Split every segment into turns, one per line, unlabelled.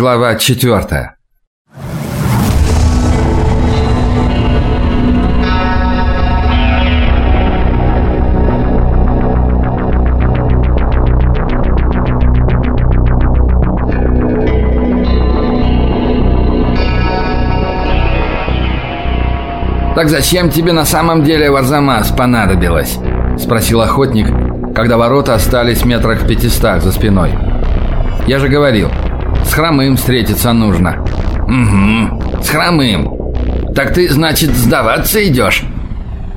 Глава четвертая.
«Так зачем тебе на самом деле Варзамас понадобилось?» – спросил охотник, когда ворота остались в пятистах за спиной. «Я же говорил, с хромым встретиться нужно». «Угу, с хромым. Так ты, значит, сдаваться идешь?»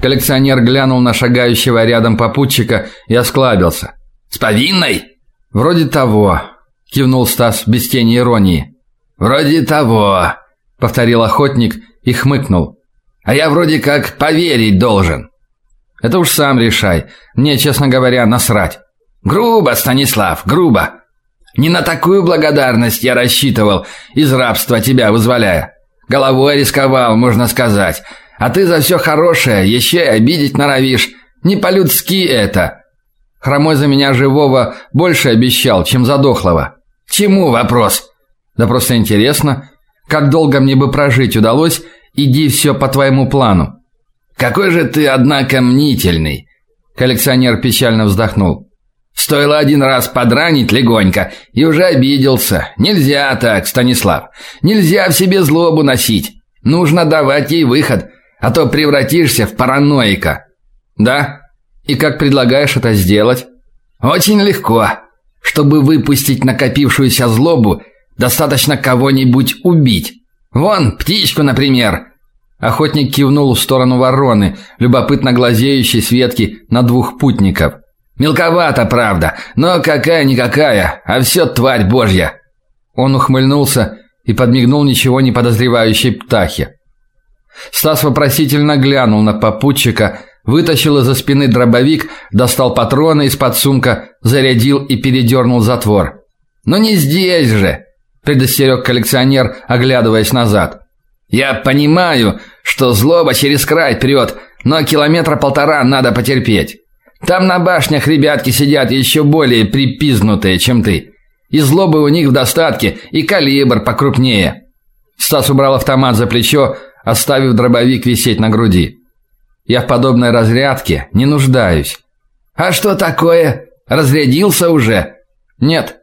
Коллекционер глянул на шагающего рядом попутчика и осклабился.
«С повинной?»
«Вроде того», – кивнул Стас без тени иронии.
«Вроде того», –
повторил охотник и хмыкнул.
А я вроде как поверить должен.
Это уж сам решай. Мне, честно говоря, насрать.
Грубо, Станислав, грубо. Не на такую благодарность я рассчитывал, из рабства тебя вызволяя. Головой рисковал, можно сказать. А ты за все хорошее еще и обидеть норовишь. Не по-людски это.
Хромой за меня живого больше обещал, чем за дохлого.
Чему вопрос?
Да просто интересно, как долго мне бы прожить удалось, Иди все по твоему плану.
Какой же ты, однако, мнительный.
Коллекционер печально вздохнул.
Стоило один раз подранить легонько и уже обиделся. Нельзя так, Станислав. Нельзя в себе злобу носить. Нужно давать ей выход, а то превратишься в параноика.
Да? И как предлагаешь это сделать?
Очень легко. Чтобы выпустить накопившуюся злобу, достаточно кого-нибудь убить. Вон, птичку, например.
Охотник кивнул в сторону вороны, любопытно глазеющей с ветки на двух путников.
Мелковато, правда, но какая-никакая, а все тварь божья.
Он ухмыльнулся и подмигнул ничего не подозревающей птахе. Стас вопросительно глянул на попутчика, вытащил из-за спины дробовик, достал патроны из-под сумка, зарядил и передернул затвор.
«Но не здесь же!» предостерег коллекционер, оглядываясь назад. Я понимаю, что злоба через край прет, но километра полтора надо потерпеть. Там на башнях ребятки сидят еще более припизнутые, чем ты. И злобы у них в достатке, и калибр покрупнее.
Стас убрал автомат за плечо, оставив дробовик висеть на груди. Я в подобной разрядке не нуждаюсь.
А что такое? Разрядился уже?
Нет.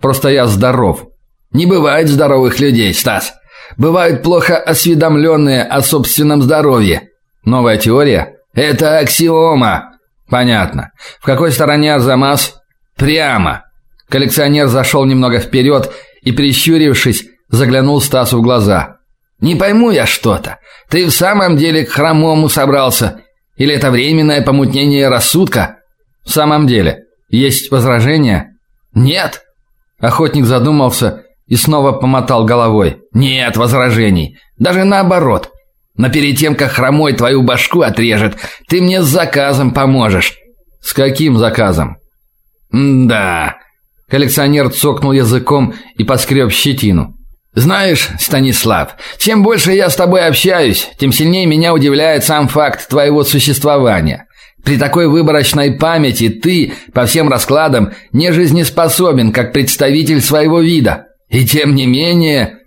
Просто я здоров.
Не бывает здоровых людей, Стас. Бывают плохо осведомленные о собственном здоровье.
Новая теория?
Это аксиома.
Понятно. В какой стороне Арзамас?
Прямо.
Коллекционер зашел немного вперед и, прищурившись, заглянул Стасу в глаза.
Не пойму я что-то. Ты в самом деле к хромому собрался или это временное помутнение рассудка?
В самом деле. Есть возражения?
Нет.
Охотник задумался и снова помотал головой.
Нет возражений. Даже наоборот. Но перед тем, как хромой твою башку отрежет, ты мне с заказом поможешь.
С каким заказом?
да.
Коллекционер цокнул языком и поскреб щетину.
Знаешь, Станислав, чем больше я с тобой общаюсь, тем сильнее меня удивляет сам факт твоего существования. При такой выборочной памяти ты, по всем раскладам, не жизнеспособен как представитель своего вида. И тем не менее,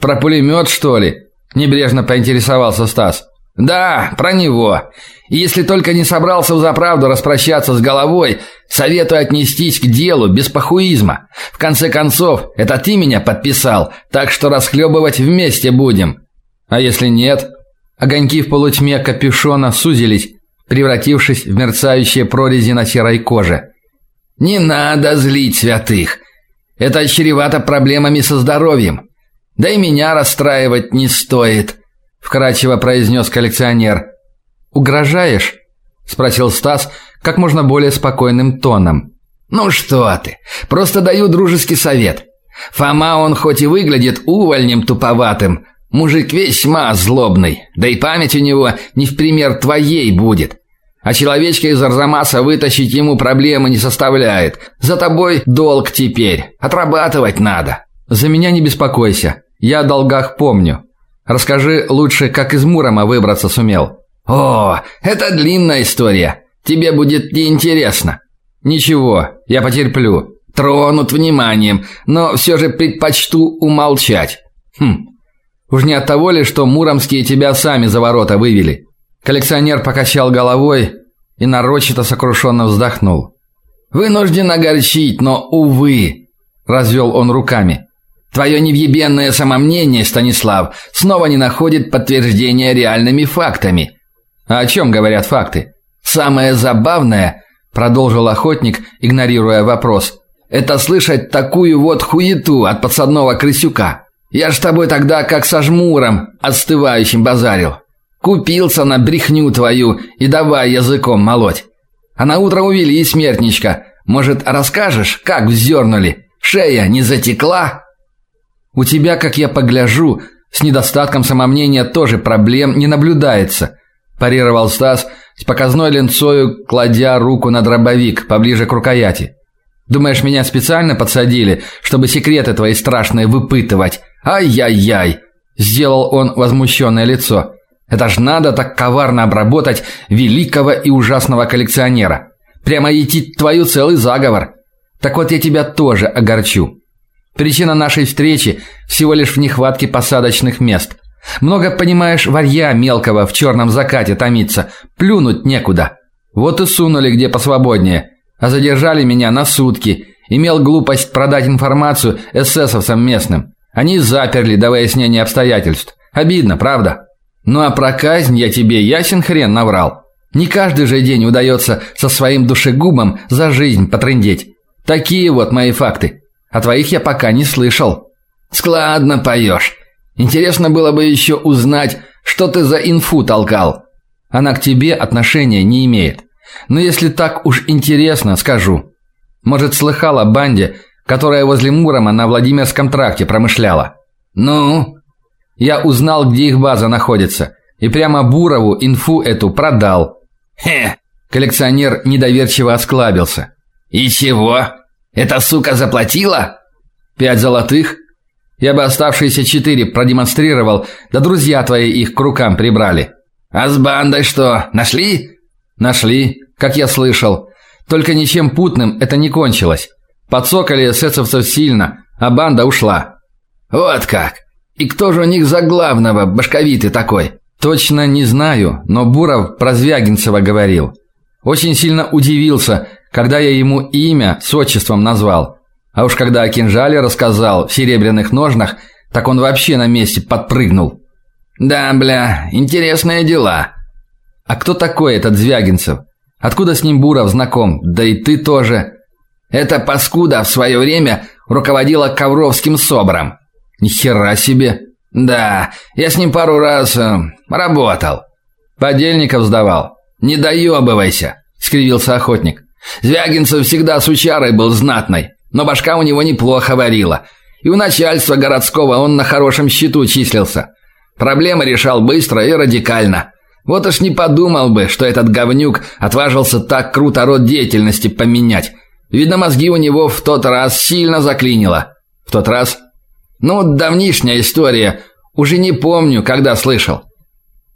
про пулемет, что ли? Небрежно поинтересовался Стас.
Да, про него. И если только не собрался в заправду распрощаться с головой, советую отнестись к делу без похуизма. В конце концов, это ты меня подписал, так что расхлебывать вместе будем.
А если нет? Огоньки в полутьме капюшона сузились, превратившись в мерцающие прорези на серой коже.
Не надо злить святых. Это чревато проблемами со здоровьем. Да и меня расстраивать не стоит, вкратчиво произнес коллекционер.
Угрожаешь? спросил Стас как можно более спокойным тоном.
Ну что ты? Просто даю дружеский совет. Фома он хоть и выглядит увольнем туповатым, мужик весьма злобный, да и память у него не в пример твоей будет. А человечка из Арзамаса вытащить ему проблемы не составляет. За тобой долг теперь. Отрабатывать надо.
За меня не беспокойся. Я о долгах помню. Расскажи лучше, как из Мурома выбраться сумел.
О, это длинная история. Тебе будет неинтересно.
Ничего, я потерплю.
Тронут вниманием, но все же предпочту умолчать.
Хм. Уж не от того ли, что муромские тебя сами за ворота вывели? Коллекционер покачал головой и нарочито сокрушенно вздохнул.
Вынужден огорчить, но увы, развел он руками. Твое невъебенное самомнение, Станислав, снова не находит подтверждения реальными фактами.
А о чем говорят факты?
Самое забавное, продолжил охотник, игнорируя вопрос. Это слышать такую вот хуету от подсадного крысюка. Я ж тобой тогда как со жмуром отстывающим базарил. Купился на брехню твою и давай языком молоть. А на утро увели смертничка. Может, расскажешь, как вздернули? Шея не затекла?
У тебя, как я погляжу, с недостатком самомнения тоже проблем не наблюдается, парировал Стас с показной ленцою, кладя руку на дробовик поближе к рукояти. Думаешь, меня специально подсадили, чтобы секреты твои страшные выпытывать? Ай-яй-яй, сделал он возмущенное лицо. Это ж надо так коварно обработать великого и ужасного коллекционера. Прямо идти твою целый заговор. Так вот я тебя тоже огорчу. Причина нашей встречи всего лишь в нехватке посадочных мест. Много, понимаешь, варья мелкого в черном закате томится, плюнуть некуда. Вот и сунули где посвободнее, а задержали меня на сутки. Имел глупость продать информацию эсэсовцам местным. Они заперли до выяснения обстоятельств. Обидно, правда? Ну а про казнь я тебе ясен хрен наврал. Не каждый же день удается со своим душегубом за жизнь потрындеть. Такие вот мои факты. А твоих я пока не слышал.
Складно поешь. Интересно было бы еще узнать, что ты за инфу толкал.
Она к тебе отношения не имеет. Но если так уж интересно, скажу. Может, слыхал о банде, которая возле Мурома на Владимирском тракте промышляла?
Ну,
я узнал, где их база находится, и прямо Бурову инфу эту продал.
Хе,
коллекционер недоверчиво осклабился.
И чего? Эта сука заплатила?
Пять золотых? Я бы оставшиеся четыре продемонстрировал, да друзья твои их к рукам прибрали.
А с бандой что, нашли?
Нашли, как я слышал. Только ничем путным это не кончилось. Подсокали эсэсовцев сильно, а банда ушла.
Вот как. И кто же у них за главного, башковитый такой?
Точно не знаю, но Буров про Звягинцева говорил. Очень сильно удивился, когда я ему имя с отчеством назвал. А уж когда о кинжале рассказал в серебряных ножнах, так он вообще на месте подпрыгнул.
Да, бля, интересные дела.
А кто такой этот Звягинцев? Откуда с ним Буров знаком? Да и ты тоже.
Это паскуда в свое время руководила Ковровским собром.
Ни хера себе.
Да, я с ним пару раз э, работал.
Подельников сдавал.
Не доебывайся, скривился охотник. Звягинцев всегда сучарой был знатной, но башка у него неплохо варила. И у начальства городского он на хорошем счету числился. Проблемы решал быстро и радикально. Вот уж не подумал бы, что этот говнюк отважился так круто род деятельности поменять. Видно, мозги у него в тот раз сильно заклинило. В тот раз ну, давнишняя история. Уже не помню, когда слышал.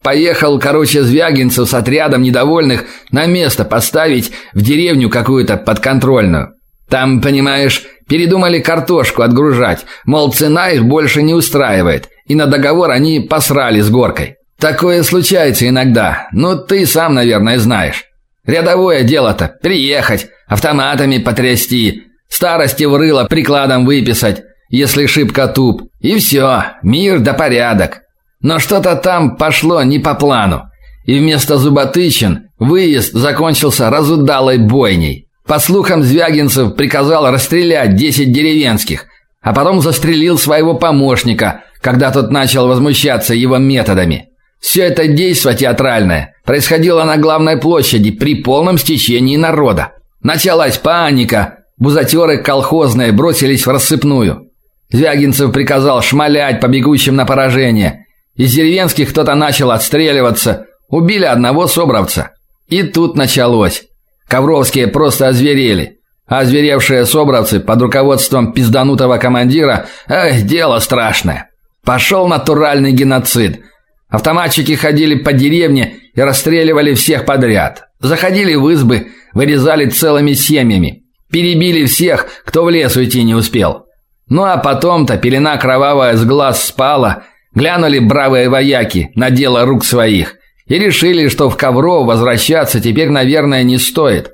Поехал, короче, Звягинцев с отрядом недовольных на место поставить в деревню какую-то подконтрольную. Там, понимаешь, передумали картошку отгружать, мол, цена их больше не устраивает, и на договор они посрали с горкой. Такое случается иногда. Ну, ты сам, наверное, знаешь. Рядовое дело-то приехать, автоматами потрясти, старости в рыло прикладом выписать, если шибко туп. И все, мир да порядок. Но что-то там пошло не по плану. И вместо зуботычин выезд закончился разудалой бойней. По слухам, Звягинцев приказал расстрелять 10 деревенских, а потом застрелил своего помощника, когда тот начал возмущаться его методами. Все это действо театральное происходило на главной площади при полном стечении народа. Началась паника, бузатеры колхозные бросились в рассыпную. Звягинцев приказал шмалять по бегущим на поражение. Из деревенских кто-то начал отстреливаться. Убили одного собравца. И тут началось. Ковровские просто озверели. А озверевшие собравцы под руководством пизданутого командира, эх, дело страшное. Пошел натуральный геноцид. Автоматчики ходили по деревне и расстреливали всех подряд. Заходили в избы, вырезали целыми семьями. Перебили всех, кто в лес уйти не успел. Ну а потом-то пелена кровавая с глаз спала, глянули бравые вояки на дело рук своих и решили, что в Ковров возвращаться теперь, наверное, не стоит.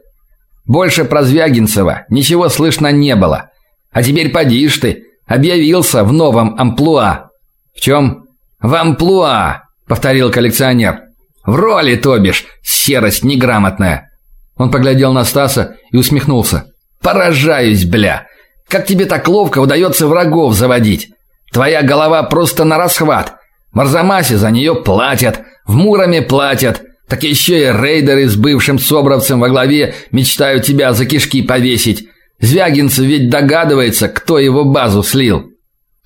Больше про Звягинцева ничего слышно не было. А теперь поди ж ты, объявился в новом амплуа. В чем? В амплуа, повторил коллекционер. В роли, то бишь, серость неграмотная. Он поглядел на Стаса и усмехнулся. Поражаюсь, бля. Как тебе так ловко удается врагов заводить? Твоя голова просто на расхват. В Арзамасе за нее платят, в Муроме платят. Так еще и рейдеры с бывшим собравцем во главе мечтают тебя за кишки повесить. Звягинцев ведь догадывается, кто его базу слил.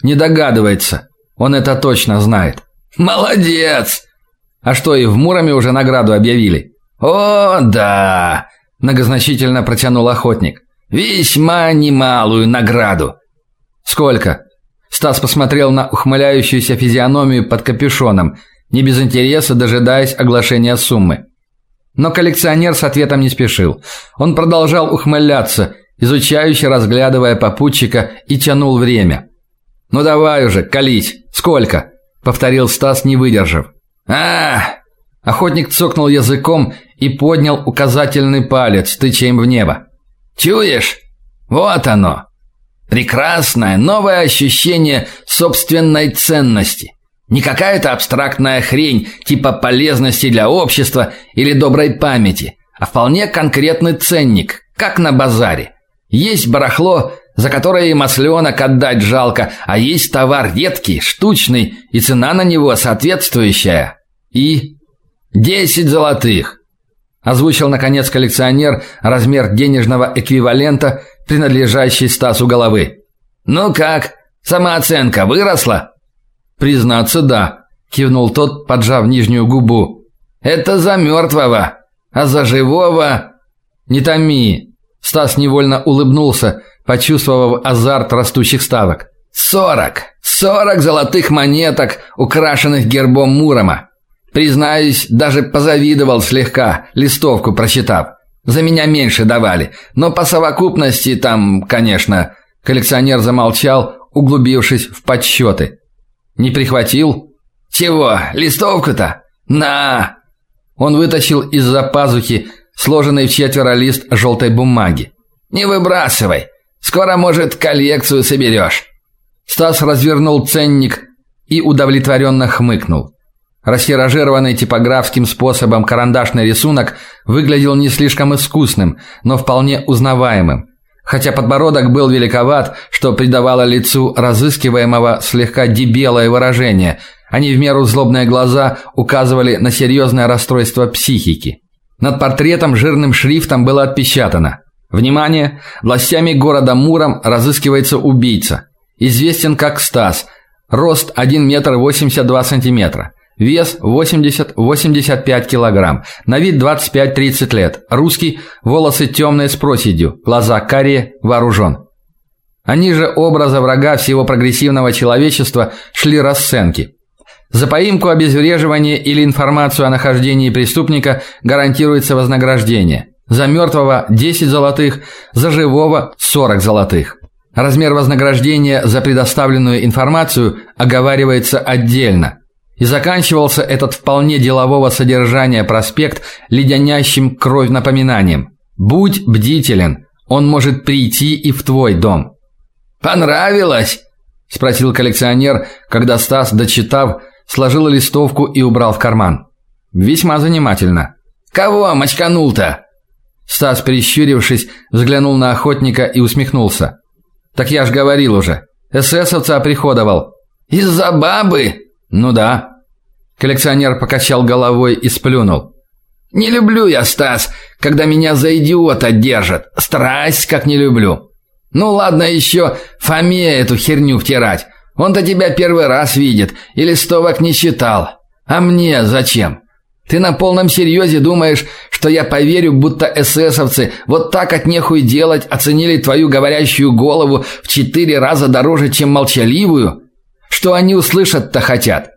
Не догадывается. Он это точно знает. Молодец. А что, и в Муроме уже награду объявили? О, да, многозначительно протянул охотник. Весьма немалую награду. Сколько? Стас посмотрел на ухмыляющуюся физиономию под капюшоном, не без интереса дожидаясь оглашения суммы. Но коллекционер с ответом не спешил. Он продолжал ухмыляться, изучающе разглядывая попутчика и тянул время. Ну давай уже, колись. Сколько? повторил Стас, не выдержав. А! Охотник цокнул языком и поднял указательный палец, тыча им в небо. Чуешь? Вот оно. Прекрасное новое ощущение собственной ценности. Не какая-то абстрактная хрень типа полезности для общества или доброй памяти, а вполне конкретный ценник, как на базаре. Есть барахло, за которое и масленок отдать жалко, а есть товар редкий, штучный, и цена на него соответствующая. И десять золотых озвучил наконец коллекционер размер денежного эквивалента, принадлежащий Стасу головы. Ну как? Самооценка выросла? Признаться, да, кивнул тот, поджав нижнюю губу. Это за мертвого, а за живого не томи. Стас невольно улыбнулся, почувствовав азарт растущих ставок. «Сорок! Сорок золотых монеток, украшенных гербом Мурома! Признаюсь, даже позавидовал слегка, листовку прочитав. За меня меньше давали, но по совокупности там, конечно, коллекционер замолчал, углубившись в подсчеты. Не прихватил? Чего? Листовку-то? На. Он вытащил из-за пазухи сложенный в четверо лист желтой бумаги. Не выбрасывай. Скоро, может, коллекцию соберешь». Стас развернул ценник и удовлетворенно хмыкнул. Растиражированный типографским способом карандашный рисунок выглядел не слишком искусным, но вполне узнаваемым. Хотя подбородок был великоват, что придавало лицу разыскиваемого слегка дебелое выражение, не в меру злобные глаза указывали на серьезное расстройство психики. Над портретом жирным шрифтом было отпечатано: "Внимание, властями города Муром разыскивается убийца. Известен как Стас. Рост 1 метр 82 сантиметра. Вес 80-85 килограмм. На вид 25-30 лет. Русский, волосы темные с проседью, глаза карие, вооружен. Они же образа врага всего прогрессивного человечества шли расценки. За поимку, обезвреживание или информацию о нахождении преступника гарантируется вознаграждение. За мертвого 10 золотых, за живого 40 золотых. Размер вознаграждения за предоставленную информацию оговаривается отдельно. И заканчивался этот вполне делового содержания проспект леденящим кровь напоминанием: будь бдителен, он может прийти и в твой дом. Понравилось? спросил коллекционер, когда Стас, дочитав, сложил листовку и убрал в карман. Весьма занимательно. Кого мочканул-то? Стас, прищурившись, взглянул на охотника и усмехнулся. Так я ж говорил уже. Эсэсовца оприходовал. Из-за бабы? Ну да. Коллекционер покачал головой и сплюнул. Не люблю я, Стас, когда меня за идиота держат. Страсть как не люблю. Ну ладно еще Фоме эту херню втирать. Он-то тебя первый раз видит и листовок не читал. А мне зачем? Ты на полном серьезе думаешь, что я поверю, будто эсэсовцы вот так от нехуй делать оценили твою говорящую голову в четыре раза дороже, чем молчаливую? Что они услышат-то хотят?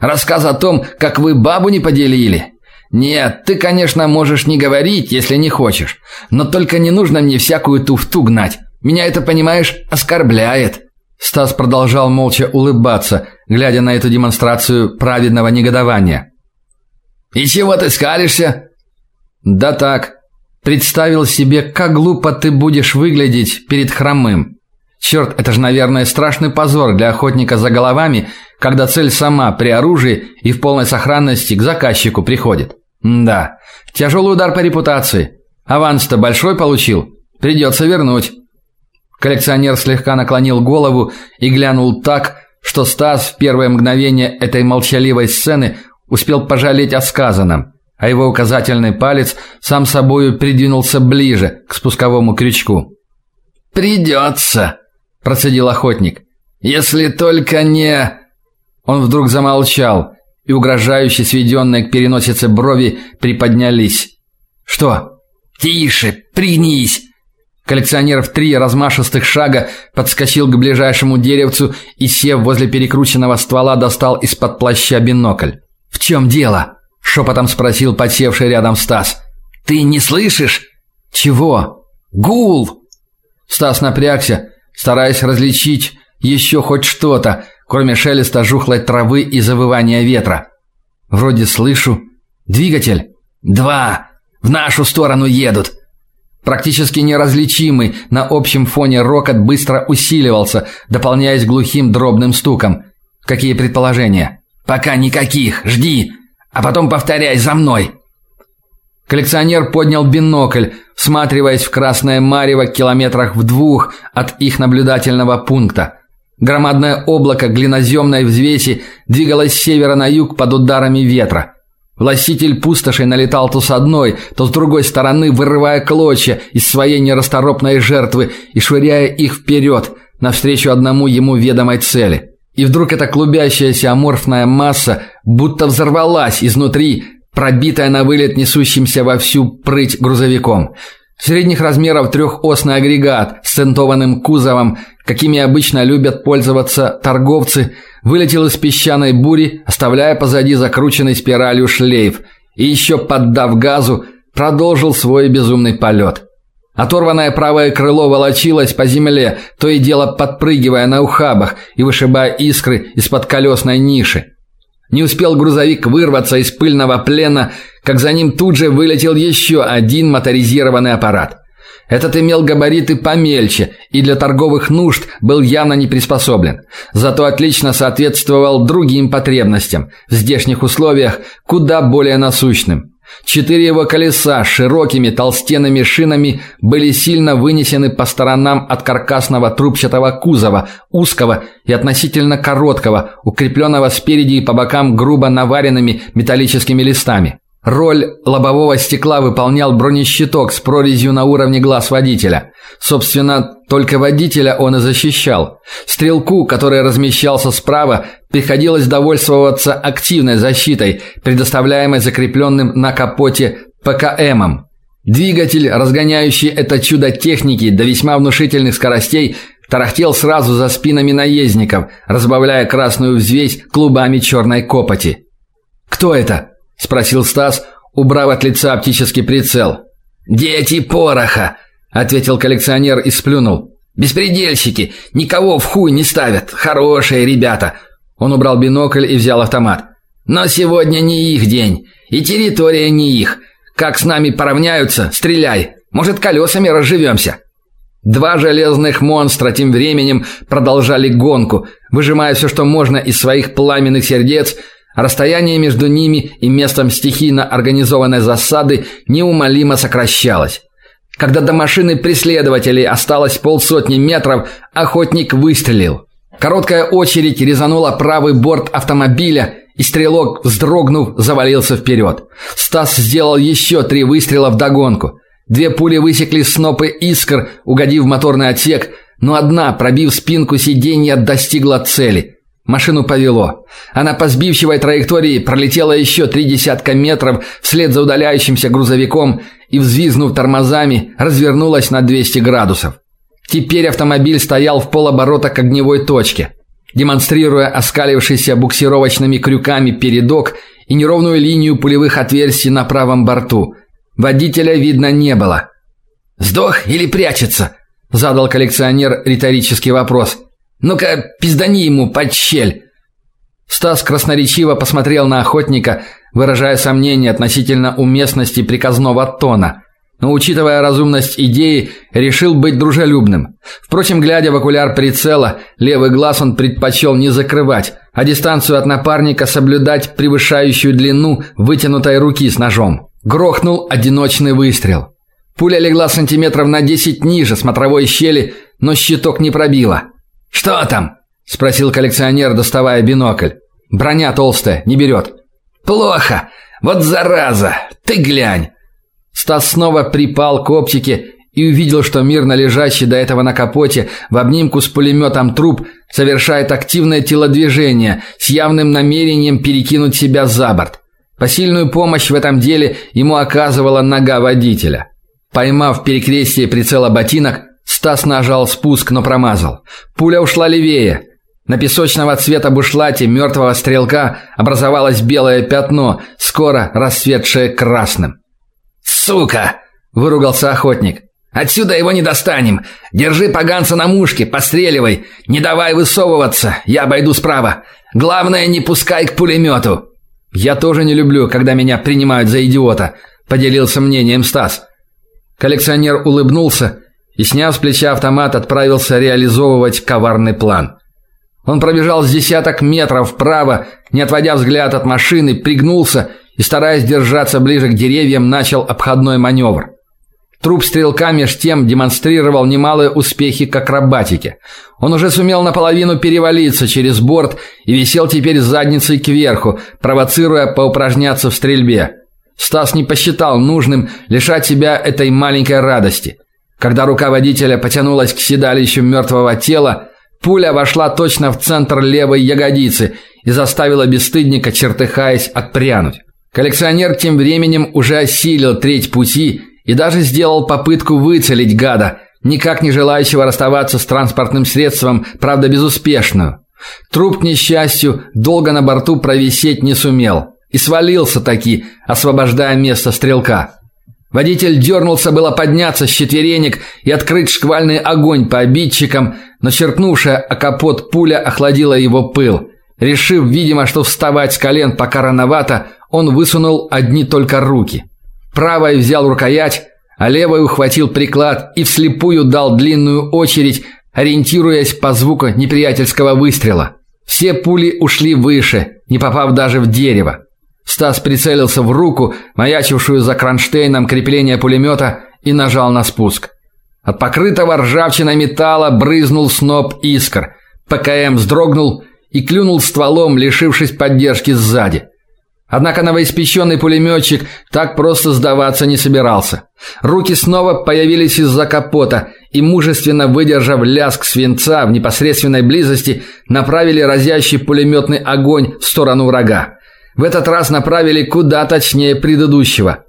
Рассказ о том, как вы бабу не поделили? Нет, ты, конечно, можешь не говорить, если не хочешь, но только не нужно мне всякую туфту гнать. Меня это, понимаешь, оскорбляет.
Стас продолжал молча улыбаться, глядя на эту демонстрацию праведного негодования.
«И чего ты скалишься?»
«Да так. Представил себе, как глупо ты будешь выглядеть перед хромым. Черт, это же, наверное, страшный позор для охотника за головами, когда цель сама при оружии и в полной сохранности к заказчику приходит. Да, тяжелый удар по репутации. Аванс-то большой получил. Придется вернуть». Коллекционер слегка наклонил голову и глянул так, что Стас в первое мгновение этой молчаливой сцены успел пожалеть о сказанном, а его указательный палец сам собою придвинулся ближе к спусковому крючку.
«Придется», – процедил охотник. «Если только не...» Он вдруг замолчал, и угрожающе сведенные к переносице брови приподнялись.
«Что?»
«Тише, пригнись!»
Коллекционер в три размашистых шага подскочил к ближайшему деревцу и, сев возле перекрученного ствола, достал из-под плаща бинокль. «В чем дело?» – шепотом спросил подсевший рядом Стас.
«Ты не слышишь?»
«Чего?»
«Гул!»
Стас напрягся, стараясь различить еще хоть что-то, кроме шелеста жухлой травы и завывания ветра. «Вроде слышу. Двигатель?»
«Два! В нашу сторону едут!»
Практически неразличимый на общем фоне рокот быстро усиливался, дополняясь глухим дробным стуком. Какие предположения?
Пока никаких. Жди, а потом повторяй за мной.
Коллекционер поднял бинокль, всматриваясь в красное марево километрах в двух от их наблюдательного пункта. Громадное облако глиноземной взвеси двигалось с севера на юг под ударами ветра. Властитель пустоши налетал то с одной, то с другой стороны, вырывая клочья из своей нерасторопной жертвы и швыряя их вперед, навстречу одному ему ведомой цели. И вдруг эта клубящаяся аморфная масса будто взорвалась изнутри, пробитая на вылет несущимся во всю прыть грузовиком. Средних размеров трехосный агрегат с центованным кузовом, какими обычно любят пользоваться торговцы, вылетел из песчаной бури, оставляя позади закрученный спиралью шлейф, и еще поддав газу, продолжил свой безумный полет. Оторванное правое крыло волочилось по земле, то и дело подпрыгивая на ухабах и вышибая искры из-под колесной ниши. Не успел грузовик вырваться из пыльного плена, как за ним тут же вылетел еще один моторизированный аппарат. Этот имел габариты помельче и для торговых нужд был явно не приспособлен. Зато отлично соответствовал другим потребностям, в здешних условиях куда более насущным. Четыре его колеса с широкими толстенными шинами были сильно вынесены по сторонам от каркасного трубчатого кузова, узкого и относительно короткого, укрепленного спереди и по бокам грубо наваренными металлическими листами. Роль лобового стекла выполнял бронещиток с прорезью на уровне глаз водителя. Собственно, только водителя он и защищал. Стрелку, который размещался справа, приходилось довольствоваться активной защитой, предоставляемой закрепленным на капоте ПКМом. Двигатель, разгоняющий это чудо техники до весьма внушительных скоростей, тарахтел сразу за спинами наездников, разбавляя красную взвесь клубами черной копоти. «Кто это?» – спросил Стас, убрав от лица оптический прицел.
«Дети пороха!» – ответил коллекционер и сплюнул. «Беспредельщики! Никого в хуй не ставят! Хорошие ребята!» Он убрал бинокль и взял автомат. «Но сегодня не их день, и территория не их. Как с нами поравняются, стреляй! Может, колесами разживемся!»
Два железных монстра тем временем продолжали гонку, выжимая все, что можно из своих пламенных сердец – Расстояние между ними и местом стихийно организованной засады неумолимо сокращалось. Когда до машины преследователей осталось полсотни метров, охотник выстрелил. Короткая очередь резанула правый борт автомобиля, и стрелок, вздрогнув, завалился вперед. Стас сделал еще три выстрела вдогонку. Две пули высекли снопы искр, угодив в моторный отсек, но одна, пробив спинку сиденья, достигла цели. Машину повело. Она по сбивчивой траектории пролетела еще три десятка метров вслед за удаляющимся грузовиком и, взвизгнув тормозами, развернулась на 200 градусов. Теперь автомобиль стоял в полоборота к огневой точке. Демонстрируя оскалившийся буксировочными крюками передок и неровную линию пулевых отверстий на правом борту. Водителя видно не было.
«Сдох или прячется?»
– задал коллекционер риторический вопрос.
«Ну-ка, пиздани ему под щель!»
Стас красноречиво посмотрел на охотника, выражая сомнение относительно уместности приказного тона – но, учитывая разумность идеи, решил быть дружелюбным. Впрочем, глядя в окуляр прицела, левый глаз он предпочел не закрывать, а дистанцию от напарника соблюдать превышающую длину вытянутой руки с ножом. Грохнул одиночный выстрел. Пуля легла сантиметров на 10 ниже смотровой щели, но щиток не пробила.
«Что там?»
– спросил коллекционер, доставая бинокль. «Броня толстая, не берет».
«Плохо. Вот зараза. Ты глянь.
Стас снова припал к оптике и увидел, что мирно лежащий до этого на капоте в обнимку с пулеметом труп совершает активное телодвижение с явным намерением перекинуть себя за борт. Посильную помощь в этом деле ему оказывала нога водителя. Поймав перекрестие прицела ботинок, Стас нажал спуск, но промазал. Пуля ушла левее. На песочного цвета бушлате мертвого стрелка образовалось белое пятно, скоро расцветшее красным.
«Сука!» – выругался охотник. «Отсюда его не достанем. Держи поганца на мушке, постреливай. Не давай высовываться, я обойду справа. Главное, не пускай к пулемету».
«Я тоже не люблю, когда меня принимают за идиота», – поделился мнением Стас. Коллекционер улыбнулся и, сняв с плеча автомат, отправился реализовывать коварный план. Он пробежал с десяток метров вправо, не отводя взгляд от машины, пригнулся и, стараясь держаться ближе к деревьям, начал обходной маневр. Труп стрелка меж тем демонстрировал немалые успехи к акробатике. Он уже сумел наполовину перевалиться через борт и висел теперь задницей кверху, провоцируя поупражняться в стрельбе. Стас не посчитал нужным лишать себя этой маленькой радости. Когда рука водителя потянулась к седалищу мертвого тела, пуля вошла точно в центр левой ягодицы и заставила бесстыдника, чертыхаясь, отпрянуть. Коллекционер тем временем уже осилил треть пути и даже сделал попытку выцелить гада, никак не желающего расставаться с транспортным средством, правда безуспешную. Труп, к несчастью, долго на борту провисеть не сумел и свалился таки, освобождая место стрелка. Водитель дернулся было подняться с четверенек и открыть шквальный огонь по обидчикам, но черкнувшая о капот пуля охладила его пыл. Решив, видимо, что вставать с колен пока рановато, он высунул одни только руки. Правой взял рукоять, а левой ухватил приклад и вслепую дал длинную очередь, ориентируясь по звуку неприятельского выстрела. Все пули ушли выше, не попав даже в дерево. Стас прицелился в руку, маячившую за кронштейном крепления пулемета, и нажал на спуск. От покрытого ржавчиной металла брызнул сноп искр. ПКМ вздрогнул и клюнул стволом, лишившись поддержки сзади. Однако новоиспеченный пулеметчик так просто сдаваться не собирался. Руки снова появились из-за капота и, мужественно выдержав лязг свинца в непосредственной близости, направили разящий пулеметный огонь в сторону врага. В этот раз направили куда точнее предыдущего.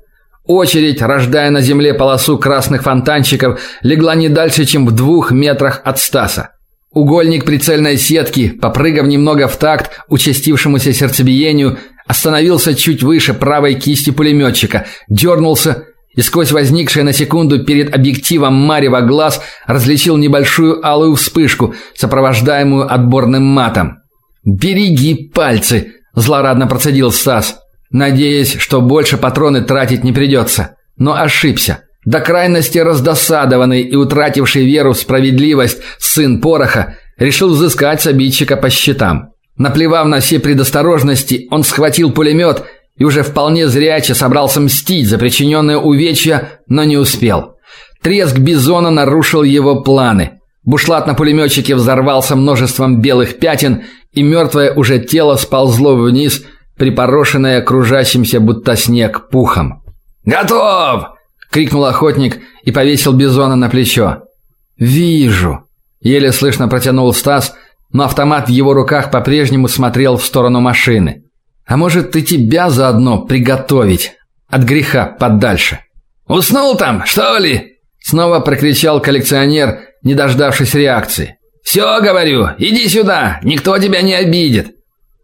Очередь, рождая на земле полосу красных фонтанчиков, легла не дальше, чем в двух метрах от Стаса. Угольник прицельной сетки, попрыгав немного в такт участившемуся сердцебиению, остановился чуть выше правой кисти пулеметчика, дернулся и сквозь возникшее на секунду перед объективом марева глаз различил небольшую алую вспышку, сопровождаемую отборным матом. «Береги пальцы!» – злорадно процедил Стас, надеясь, что больше патроны тратить не придется. Но ошибся. До крайности раздосадованный и утративший веру в справедливость сын Пороха решил взыскать с обидчика по счетам. Наплевав на все предосторожности, он схватил пулемет и уже вполне зряче собрался мстить за причиненное увечья, но не успел. Треск бизона нарушил его планы. Бушлат на пулеметчике взорвался множеством белых пятен, и мертвое уже тело сползло вниз, припорошенное кружащимся будто снег пухом.
«Готов!» – крикнул охотник и повесил бизона на плечо.
«Вижу!» – еле слышно протянул Стас – но автомат в его руках по-прежнему смотрел в сторону машины. А может, ты тебя заодно приготовить от греха подальше.
Уснул там, что ли?
Снова прокричал коллекционер, не дождавшись реакции.
«Все, говорю, иди сюда, никто тебя не обидит.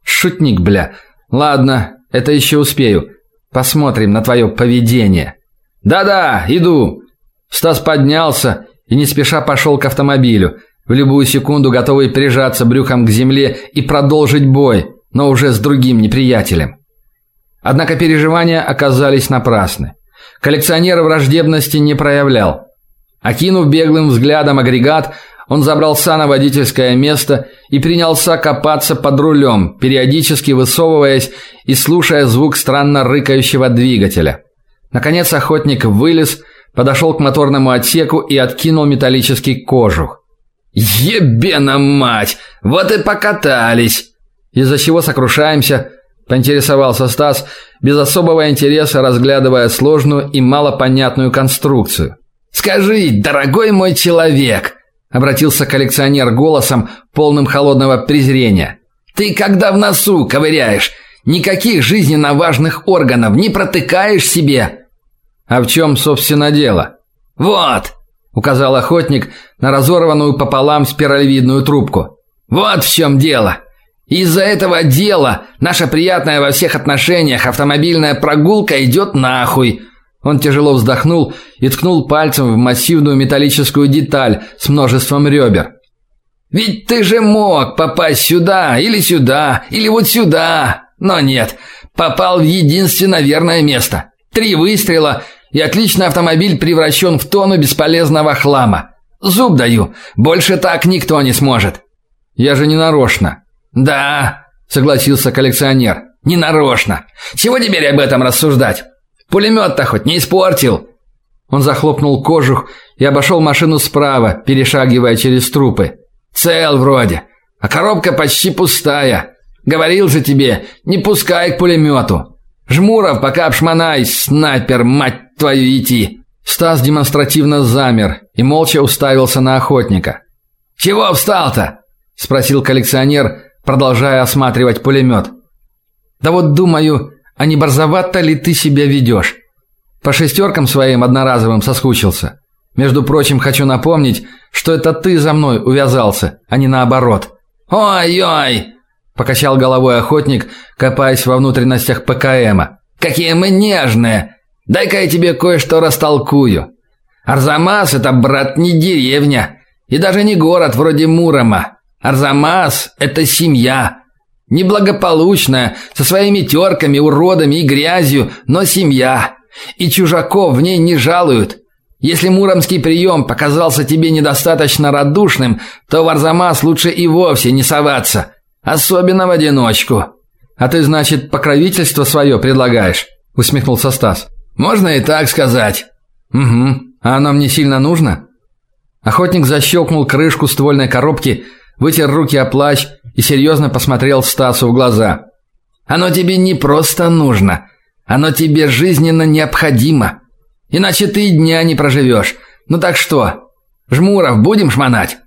Шутник, бля. Ладно, Это еще успею. Посмотрим на твое поведение. Да-да, иду. Стас поднялся и не спеша пошел к автомобилю, в любую секунду готовый прижаться брюхом к земле и продолжить бой, но уже с другим неприятелем. Однако переживания оказались напрасны. Коллекционер враждебности не проявлял. Окинув беглым взглядом агрегат, он забрался на водительское место и принялся копаться под рулем, периодически высовываясь и слушая звук странно рыкающего двигателя. Наконец охотник вылез, подошел к моторному отсеку и откинул металлический кожух. «Ебена мать! Вот и покатались!» «Из-за чего сокрушаемся?» – поинтересовался Стас, без особого интереса разглядывая сложную и малопонятную конструкцию.
«Скажи, дорогой мой человек!» – обратился коллекционер голосом, полным холодного презрения. «Ты когда в носу ковыряешь, никаких жизненно важных органов не протыкаешь себе!»
«А в чем, собственно, дело?»
«Вот!»
– указал охотник на разорванную пополам спиралевидную трубку.
«Вот в чем дело!» Из-за этого дела наша приятная во всех отношениях автомобильная прогулка идет нахуй.
Он тяжело вздохнул и ткнул пальцем в массивную металлическую деталь с множеством ребер.
Ведь ты же мог попасть сюда или сюда, или вот сюда. Но нет, попал в единственно верное место. Три выстрела, и отличный автомобиль превращен в тонну бесполезного хлама. Зуб даю, больше так никто не сможет.
Я же не нарочно.
«Да», — согласился коллекционер. «Не нарочно. Чего теперь об этом рассуждать? Пулемет-то хоть не испортил».
Он захлопнул кожух и обошел машину справа, перешагивая через трупы.
«Цел вроде, а коробка почти пустая. Говорил же тебе, не пускай к пулемету. Жмуров, пока обшмонай, снайпер, мать твою, идти!»
Стас демонстративно замер и молча уставился на охотника.
«Чего встал-то?»
– спросил коллекционер, продолжая осматривать пулемет. Да вот думаю, а не борзовато ли ты себя ведешь? По шестеркам своим одноразовым соскучился. Между прочим, хочу напомнить, что это ты за мной увязался, а не наоборот.
Ой-ой,
покачал головой охотник, копаясь во внутренностях ПКМа.
Какие мы нежные. Дай-ка я тебе кое-что растолкую. Арзамас это брат не деревня и даже не город вроде Мурома. Арзамас – это семья. Неблагополучная, со своими терками, уродами и грязью, но семья. И чужаков в ней не жалуют. Если муромский прием показался тебе недостаточно радушным, то в Арзамас лучше и вовсе не соваться. Особенно в одиночку.
А ты, значит, покровительство свое предлагаешь? Усмехнулся Стас.
Можно и так сказать.
Угу. А оно мне сильно нужно? Охотник защелкнул крышку ствольной коробки – вытер руки о плащ и серьезно посмотрел Стасу в глаза.
Оно тебе не просто нужно, оно тебе жизненно необходимо. Иначе ты дня не проживешь. Ну так что? Жмуров будем шмонать.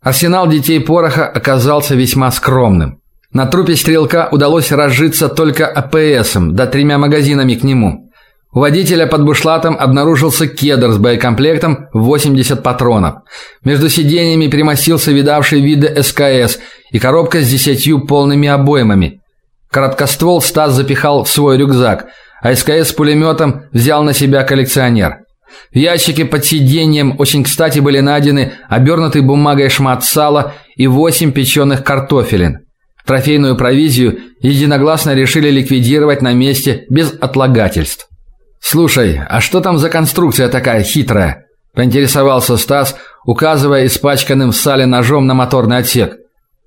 Арсенал детей пороха оказался весьма скромным. На трупе стрелка удалось разжиться только АПСом, да тремя магазинами к нему. У водителя под бушлатом обнаружился кедр с боекомплектом в 80 патронов. Между сиденьями примостился видавший виды СКС и коробка с десятью полными обоймами. Короткоствол Стас запихал в свой рюкзак, а СКС с пулеметом взял на себя коллекционер. В ящике под сиденьем очень кстати были найдены обернутый бумагой шмат сала и восемь печеных картофелин. Трофейную провизию единогласно решили ликвидировать на месте без отлагательств. Слушай, а что там за конструкция такая хитрая? поинтересовался Стас, указывая испачканным в сале ножом на моторный отсек.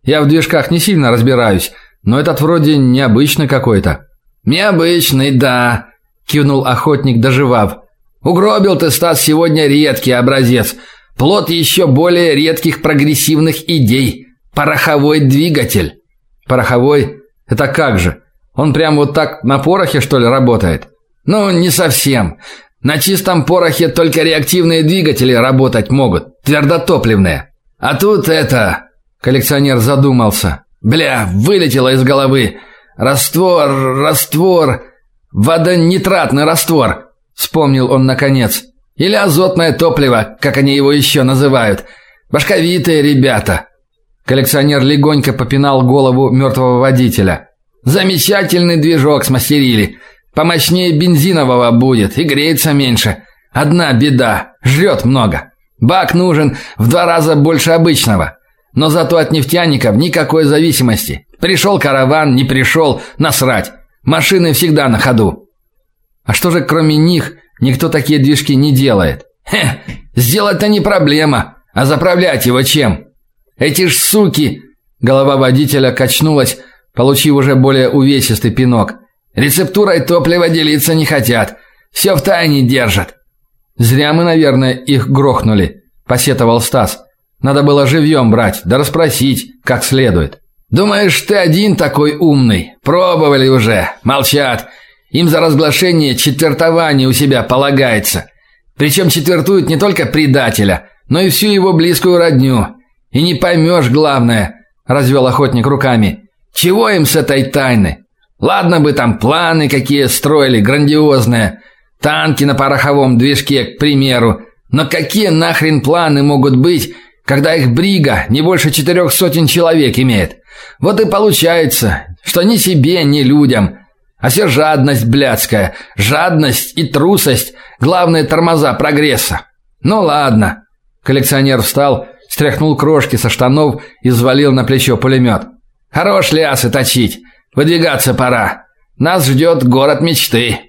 Я в движках не сильно разбираюсь, но этот вроде необычный какой-то.
Необычный, да, кивнул охотник, доживав. Угробил ты, Стас, сегодня редкий образец, плод еще более редких прогрессивных идей. Пороховой двигатель.
Пороховой? Это как же? Он прям вот так на порохе что ли работает?
Ну, не совсем. На чистом порохе только реактивные двигатели работать могут, твердотопливные. А тут это, коллекционер задумался. Бля, вылетело из головы. Раствор, раствор, водонитратный раствор, вспомнил он наконец. Или азотное топливо, как они его еще называют. Башковитые ребята.
Коллекционер легонько попинал голову мертвого водителя.
Замечательный движок смастерили. Помощнее бензинового будет и греется меньше. Одна беда жрет много. Бак нужен в два раза больше обычного. Но зато от нефтяников никакой зависимости. Пришел караван, не пришел, насрать. Машины всегда на ходу. А что же кроме них никто такие движки не делает? Хе, сделать-то не проблема, а заправлять его чем? Эти ж суки, голова водителя качнулась, получив уже более увесистый пинок. Рецептурой топлива делиться не хотят. Все в тайне держат. Зря мы, наверное, их грохнули, посетовал Стас. Надо было живьем брать, да расспросить, как следует. Думаешь, ты один такой умный? Пробовали уже, молчат. Им за разглашение четвертования у себя полагается. Причем четвертуют не только предателя, но и всю его близкую родню. И не поймешь главное, развел охотник руками. Чего им с этой тайны? Ладно бы там планы какие строили грандиозные, танки на пороховом движке, к примеру, но какие нахрен планы могут быть, когда их брига не больше четырех сотен человек имеет? Вот и получается, что ни себе, ни людям, а все жадность блядская, жадность и трусость главные тормоза прогресса. Ну ладно. Коллекционер встал, стряхнул крошки со штанов и взвалил на плечо пулемет. Хорош лясы точить. Выдвигаться пора. Нас ждет город мечты.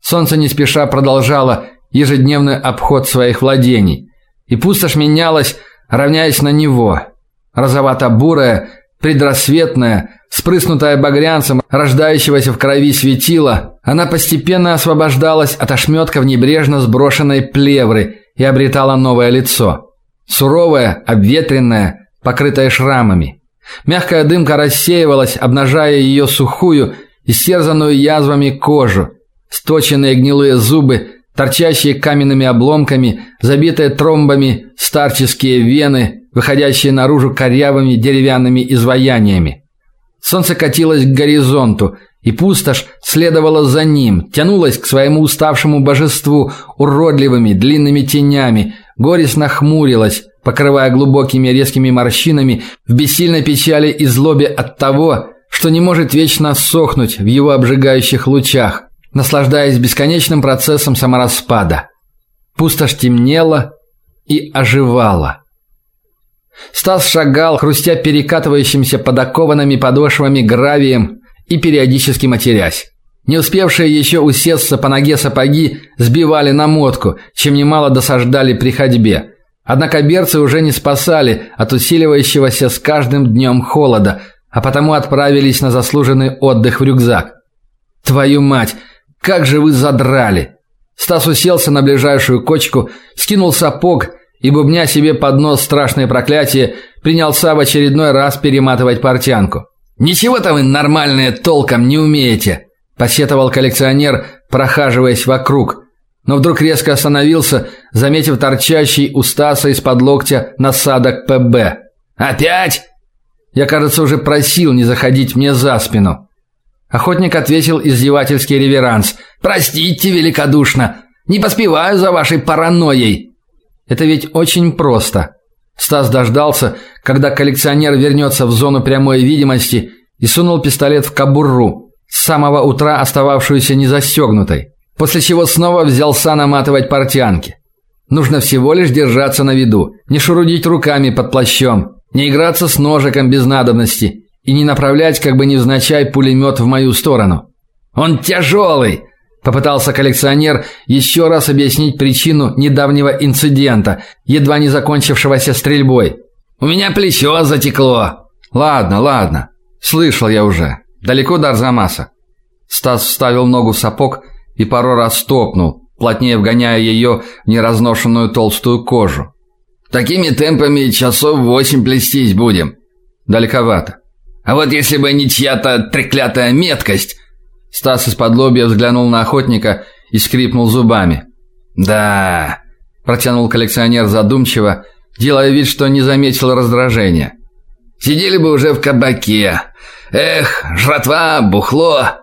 Солнце не спеша продолжало ежедневный обход своих владений, и пустошь менялась, равняясь на него. Розовато-бурая, предрассветная, спрыснутая багрянцем рождающегося в крови светила, она постепенно освобождалась от ошметков небрежно сброшенной плевры и обретала новое лицо. Суровое, обветренное, покрытое шрамами. Мягкая дымка рассеивалась, обнажая ее сухую, истерзанную язвами кожу. Сточенные гнилые зубы, торчащие каменными обломками, забитые тромбами старческие вены, выходящие наружу корявыми деревянными изваяниями. Солнце катилось к горизонту, и пустошь следовала за ним, тянулась к своему уставшему божеству уродливыми длинными тенями, горестно хмурилась, покрывая глубокими резкими морщинами в бессильной печали и злобе от того, что не может вечно сохнуть в его обжигающих лучах, наслаждаясь бесконечным процессом самораспада. Пустошь темнела и оживала. Стас шагал, хрустя перекатывающимся под окованными подошвами гравием и периодически матерясь. Не успевшие еще усесться по ноге сапоги сбивали на мотку, чем немало досаждали при ходьбе. Однако берцы уже не спасали от усиливающегося с каждым днем холода, а потому отправились на заслуженный отдых в рюкзак. Твою мать, как же вы задрали. Стас уселся на ближайшую кочку, скинул сапог и бубня себе под нос страшное проклятие, принялся в очередной раз перематывать портянку. Ничего-то вы нормальное толком не умеете, посетовал коллекционер, прохаживаясь вокруг но вдруг резко остановился, заметив торчащий у Стаса из-под локтя насадок ПБ. «Опять?» Я, кажется, уже просил не заходить мне за спину. Охотник ответил издевательский реверанс. «Простите великодушно, не поспеваю за вашей паранойей». Это ведь очень просто. Стас дождался, когда коллекционер вернется в зону прямой видимости и сунул пистолет в кобуру, с самого утра остававшуюся незастегнутой после чего снова взялся наматывать портянки. Нужно всего лишь держаться на виду, не шурудить руками под плащом, не играться с ножиком без надобности и не направлять как бы невзначай пулемет в мою сторону. Он тяжелый!» – попытался коллекционер еще раз объяснить причину недавнего инцидента, едва не закончившегося стрельбой. У меня плечо затекло. Ладно, ладно. Слышал я уже. Далеко до Арзамаса. Стас вставил ногу в сапог и пару раз топнул, плотнее вгоняя ее в неразношенную толстую кожу. Такими темпами часов восемь плестись будем. Далековато. А вот если бы не чья-то треклятая меткость. Стас из-под лобья взглянул на охотника и скрипнул зубами. Да, протянул коллекционер задумчиво, делая вид, что не заметил раздражения. Сидели бы уже в кабаке. Эх, жратва, бухло.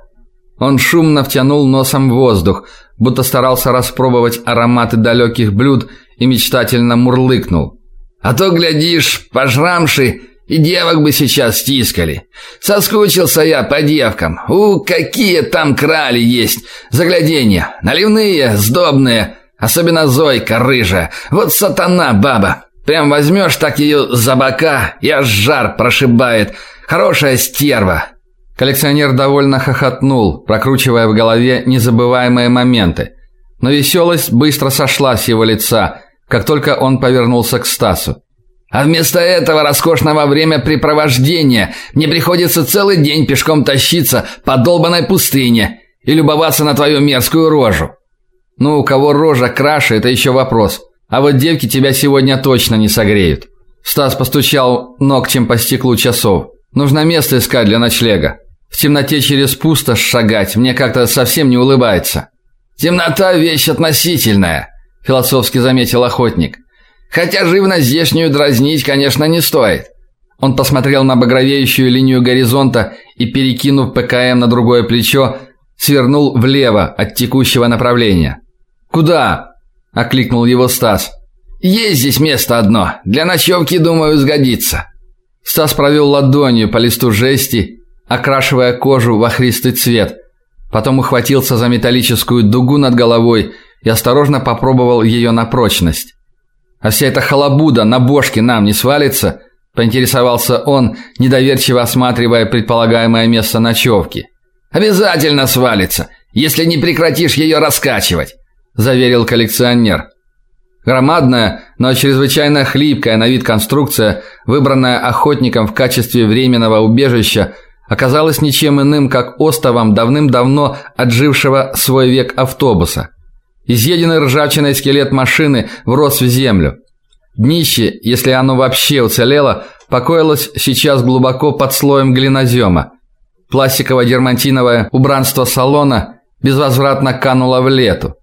Он шумно втянул носом воздух, будто старался распробовать ароматы далеких блюд и мечтательно мурлыкнул. А то глядишь, пожрамши И девок бы сейчас стискали. Соскучился я по девкам. У, какие там крали есть. Загляденья. Наливные, сдобные. Особенно Зойка рыжая. Вот сатана баба. Прям возьмешь так ее за бока, и аж жар прошибает. Хорошая стерва.
Коллекционер довольно хохотнул, прокручивая в голове незабываемые моменты. Но веселость быстро сошла с его лица, как только он повернулся к Стасу.
А вместо этого роскошного времяпрепровождения мне приходится целый день пешком тащиться по долбанной пустыне и любоваться на твою мерзкую рожу.
Ну, у кого рожа краше это еще вопрос. А вот девки тебя сегодня точно не согреют. Стас постучал ногтем по стеклу часов. Нужно место искать для ночлега. В темноте через пустошь шагать мне как-то совсем не улыбается.
Темнота вещь относительная, философски заметил охотник. Хотя живность здешнюю дразнить, конечно, не стоит.
Он посмотрел на багровеющую линию горизонта и, перекинув ПКМ на другое плечо, свернул влево от текущего направления.
«Куда?» – окликнул его Стас. «Есть здесь место одно. Для ночевки, думаю, сгодится».
Стас провел ладонью по листу жести, окрашивая кожу в охристый цвет. Потом ухватился за металлическую дугу над головой и осторожно попробовал ее на прочность. А вся эта халабуда на бошке нам не свалится? поинтересовался он, недоверчиво осматривая предполагаемое место ночевки.
Обязательно свалится, если не прекратишь ее раскачивать,
заверил коллекционер. Громадная, но чрезвычайно хлипкая на вид конструкция, выбранная охотником в качестве временного убежища, оказалась ничем иным, как остовом давным-давно отжившего свой век автобуса. Изъеденный ржавчиной скелет машины врос в землю. Днище, если оно вообще уцелело, покоилось сейчас глубоко под слоем глинозема. Пластиково-дермантиновое убранство салона безвозвратно кануло в лету.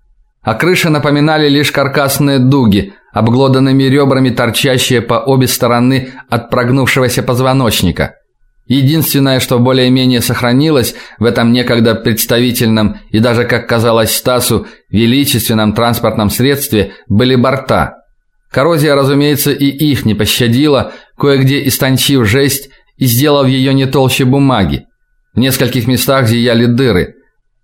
А крыши напоминали лишь каркасные дуги, обглоданными ребрами торчащие по обе стороны от прогнувшегося позвоночника – Единственное, что более-менее сохранилось в этом некогда представительном и даже, как казалось Стасу, величественном транспортном средстве, были борта. Коррозия, разумеется, и их не пощадила, кое-где истончив жесть и сделав ее не толще бумаги. В нескольких местах зияли дыры.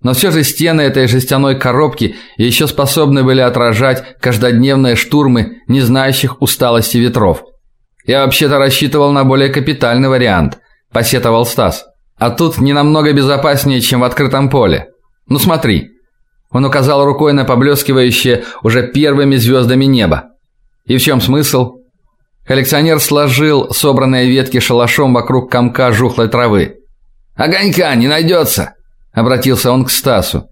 Но все же стены этой жестяной коробки еще способны были отражать каждодневные штурмы не знающих усталости ветров. Я вообще-то рассчитывал на более капитальный вариант – посетовал Стас. А тут не намного безопаснее, чем в открытом поле. Ну смотри. Он указал рукой на поблескивающее уже первыми звездами небо. И в чем смысл? Коллекционер сложил собранные ветки шалашом вокруг комка жухлой травы.
Огонька не найдется!» — обратился он к Стасу.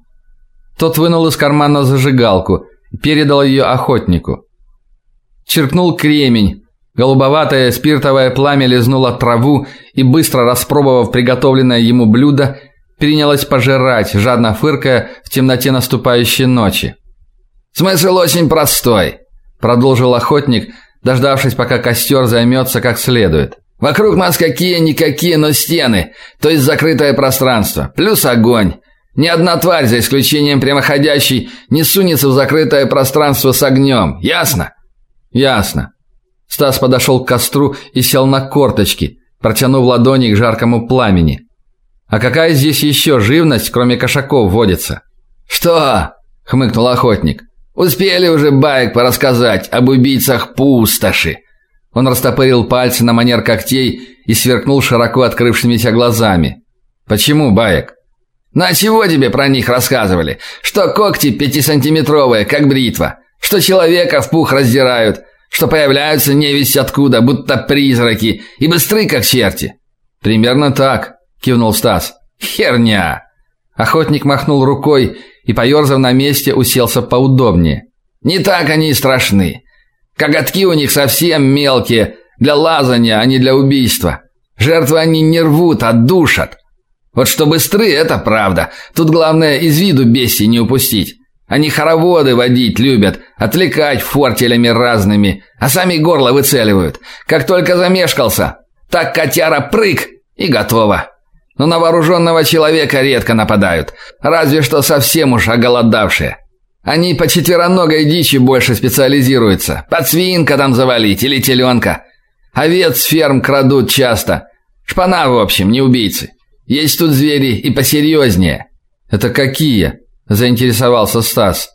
Тот вынул из кармана зажигалку и передал ее охотнику. Черкнул кремень, Голубоватое спиртовое пламя лизнуло траву и быстро распробовав приготовленное ему блюдо, принялось пожирать, жадно фыркая в темноте наступающей ночи.
Смысл очень простой, продолжил охотник, дождавшись, пока костер займется как следует. Вокруг нас какие-никакие, но стены, то есть закрытое пространство, плюс огонь. Ни одна тварь, за исключением прямоходящей, не сунется в закрытое пространство с огнем. Ясно?
Ясно. Стас подошел к костру и сел на корточки, протянув ладони к жаркому пламени. А какая здесь еще живность, кроме кошаков, водится?
Что? хмыкнул охотник. Успели уже байк порассказать об убийцах пустоши.
Он растопырил пальцы на манер когтей и сверкнул широко открывшимися глазами. Почему баек?
На чего тебе про них рассказывали? Что когти пятисантиметровые, как бритва, что человека в пух раздирают, что появляются невесть откуда, будто призраки, и быстры как черти.
Примерно так, кивнул Стас.
Херня.
Охотник махнул рукой и поерзав на месте, уселся поудобнее.
Не так они и страшны. Коготки у них совсем мелкие, для лазания, а не для убийства. Жертвы они не рвут, а душат. Вот что быстры это правда. Тут главное из виду беси не упустить. Они хороводы водить любят, отвлекать фортелями разными, а сами горло выцеливают. Как только замешкался, так котяра прыг и готово. Но на вооруженного человека редко нападают, разве что совсем уж оголодавшие. Они по четвероногой дичи больше специализируются. Подсвинка там завалить или теленка. Овец ферм крадут часто. Шпана, в общем, не убийцы. Есть тут звери и посерьезнее».
«Это какие?» – заинтересовался Стас.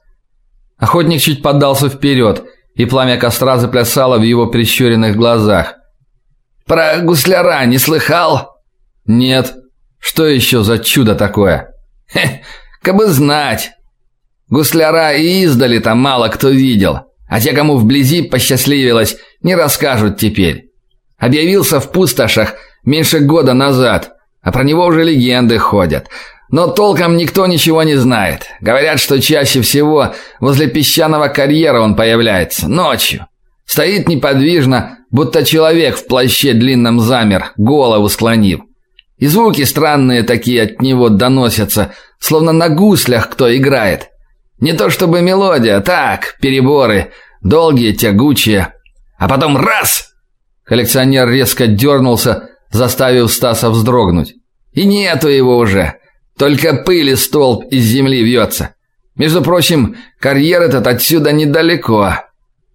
Охотник чуть поддался вперед, и пламя костра заплясало в его прищуренных глазах.
«Про гусляра не слыхал?»
«Нет. Что еще за чудо такое?»
«Хе, кабы знать. Гусляра и издали там мало кто видел, а те, кому вблизи посчастливилось, не расскажут теперь. Объявился в пустошах меньше года назад, а про него уже легенды ходят. Но толком никто ничего не знает. Говорят, что чаще всего возле песчаного карьера он появляется ночью. Стоит неподвижно, будто человек в плаще длинном замер, голову склонив. И звуки странные такие от него доносятся, словно на гуслях кто играет. Не то чтобы мелодия, так, переборы, долгие, тягучие. А потом раз!
Коллекционер резко дернулся, заставив Стаса вздрогнуть.
И нету его уже. Только пыли столб из земли вьется. Между прочим, карьер этот отсюда недалеко.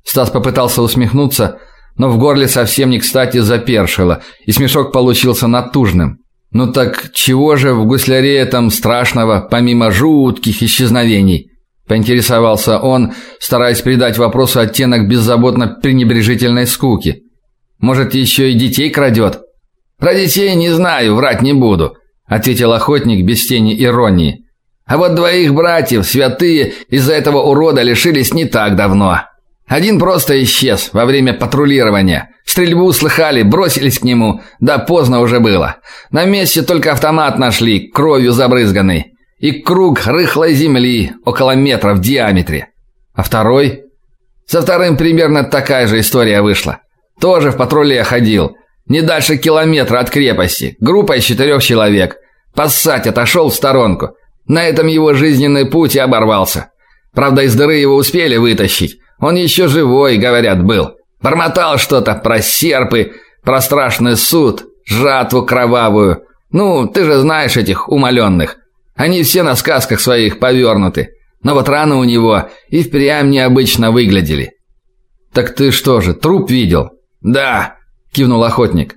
Стас попытался усмехнуться, но в горле совсем не кстати запершило, и смешок получился натужным. Ну так чего же в гусляре этом страшного, помимо жутких исчезновений? поинтересовался он, стараясь придать вопросу оттенок беззаботно пренебрежительной скуки. Может, еще и детей крадет?»
«Про детей не знаю, врать не буду ответил охотник без тени иронии. А вот двоих братьев святые из-за этого урода лишились не так давно. Один просто исчез во время патрулирования. Стрельбу слыхали, бросились к нему, да поздно уже было. На месте только автомат нашли, кровью забрызганный, и круг рыхлой земли около метра в диаметре.
А второй?
Со вторым примерно такая же история вышла. Тоже в патруле ходил, не дальше километра от крепости, группа из четырех человек. Поссать отошел в сторонку. На этом его жизненный путь и оборвался. Правда, из дыры его успели вытащить. Он еще живой, говорят, был. Бормотал что-то про серпы, про страшный суд, жатву кровавую. Ну, ты же знаешь этих умаленных. Они все на сказках своих повернуты. Но вот раны у него и впрямь необычно выглядели.
Так ты что же, труп видел?
Да, кивнул охотник.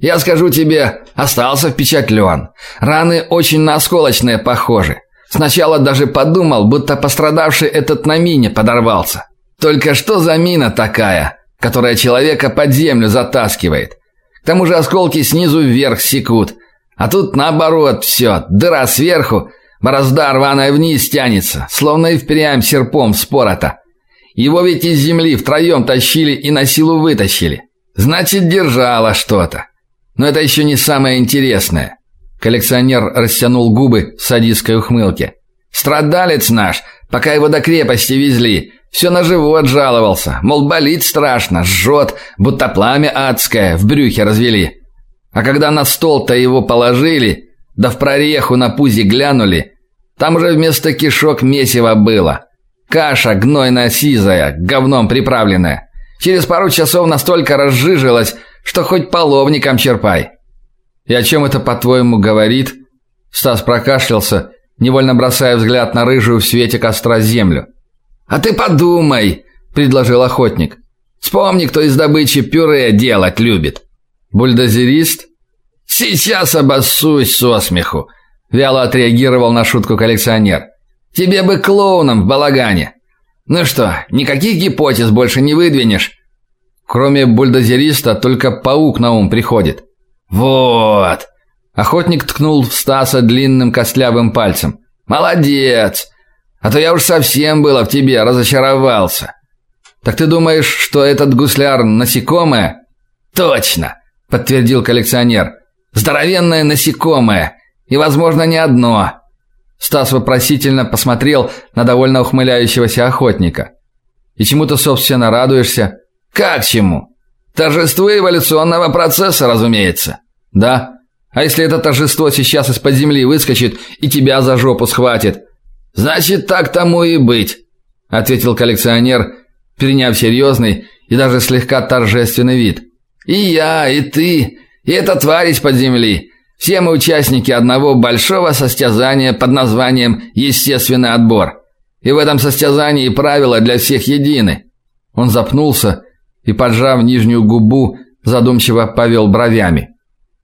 Я скажу тебе, остался впечатлен. Раны очень на осколочные похожи. Сначала даже подумал, будто пострадавший этот на мине подорвался. Только что за мина такая, которая человека под землю затаскивает? К тому же осколки снизу вверх секут. А тут наоборот все, дыра сверху, борозда рваная вниз тянется, словно и впрямь серпом спорота. Его ведь из земли втроем тащили и на силу вытащили. Значит, держало что-то. Но это еще не самое интересное. Коллекционер растянул губы в садистской ухмылке. Страдалец наш, пока его до крепости везли, все на живот жаловался, мол, болит страшно, жжет, будто пламя адское в брюхе развели. А когда на стол-то его положили, да в прореху на пузе глянули, там уже вместо кишок месиво было. Каша гнойно-сизая, говном приправленная. Через пару часов настолько разжижилась, что хоть половником черпай.
И о чем это, по-твоему, говорит? Стас прокашлялся, невольно бросая взгляд на рыжую в свете костра землю.
А ты подумай, предложил охотник. Вспомни, кто из добычи пюре делать любит.
Бульдозерист?
Сейчас обоссусь со смеху, вяло отреагировал на шутку коллекционер. Тебе бы клоуном в балагане. Ну что, никаких гипотез больше не выдвинешь?
Кроме бульдозериста только паук на ум приходит.
Вот.
Охотник ткнул в Стаса длинным костлявым пальцем.
Молодец. А то я уж совсем было в тебе разочаровался.
Так ты думаешь, что этот гусляр насекомое?
Точно, подтвердил коллекционер. Здоровенное насекомое, и, возможно, не одно.
Стас вопросительно посмотрел на довольно ухмыляющегося охотника. И чему ты собственно радуешься?
Как чему? Торжеству эволюционного процесса, разумеется.
Да. А если это торжество сейчас из-под земли выскочит и тебя за жопу схватит?
Значит, так тому и быть, ответил коллекционер, приняв серьезный и даже слегка торжественный вид. И я, и ты, и эта тварь из-под земли. Все мы участники одного большого состязания под названием естественный отбор. И в этом состязании правила для всех едины.
Он запнулся и, поджав нижнюю губу, задумчиво повел бровями.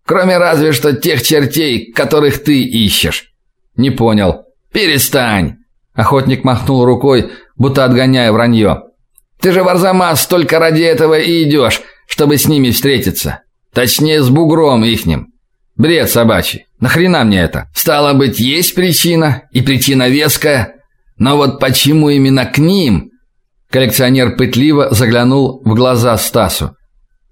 Кроме разве что тех чертей, которых ты ищешь. Не понял. Перестань. Охотник махнул рукой, будто отгоняя вранье. Ты же в Арзамас только ради этого и идешь, чтобы с ними встретиться. Точнее, с бугром ихним. Бред собачий. Нахрена мне это? Стало быть, есть причина, и причина веская. Но вот почему именно к ним? Коллекционер пытливо заглянул в глаза Стасу.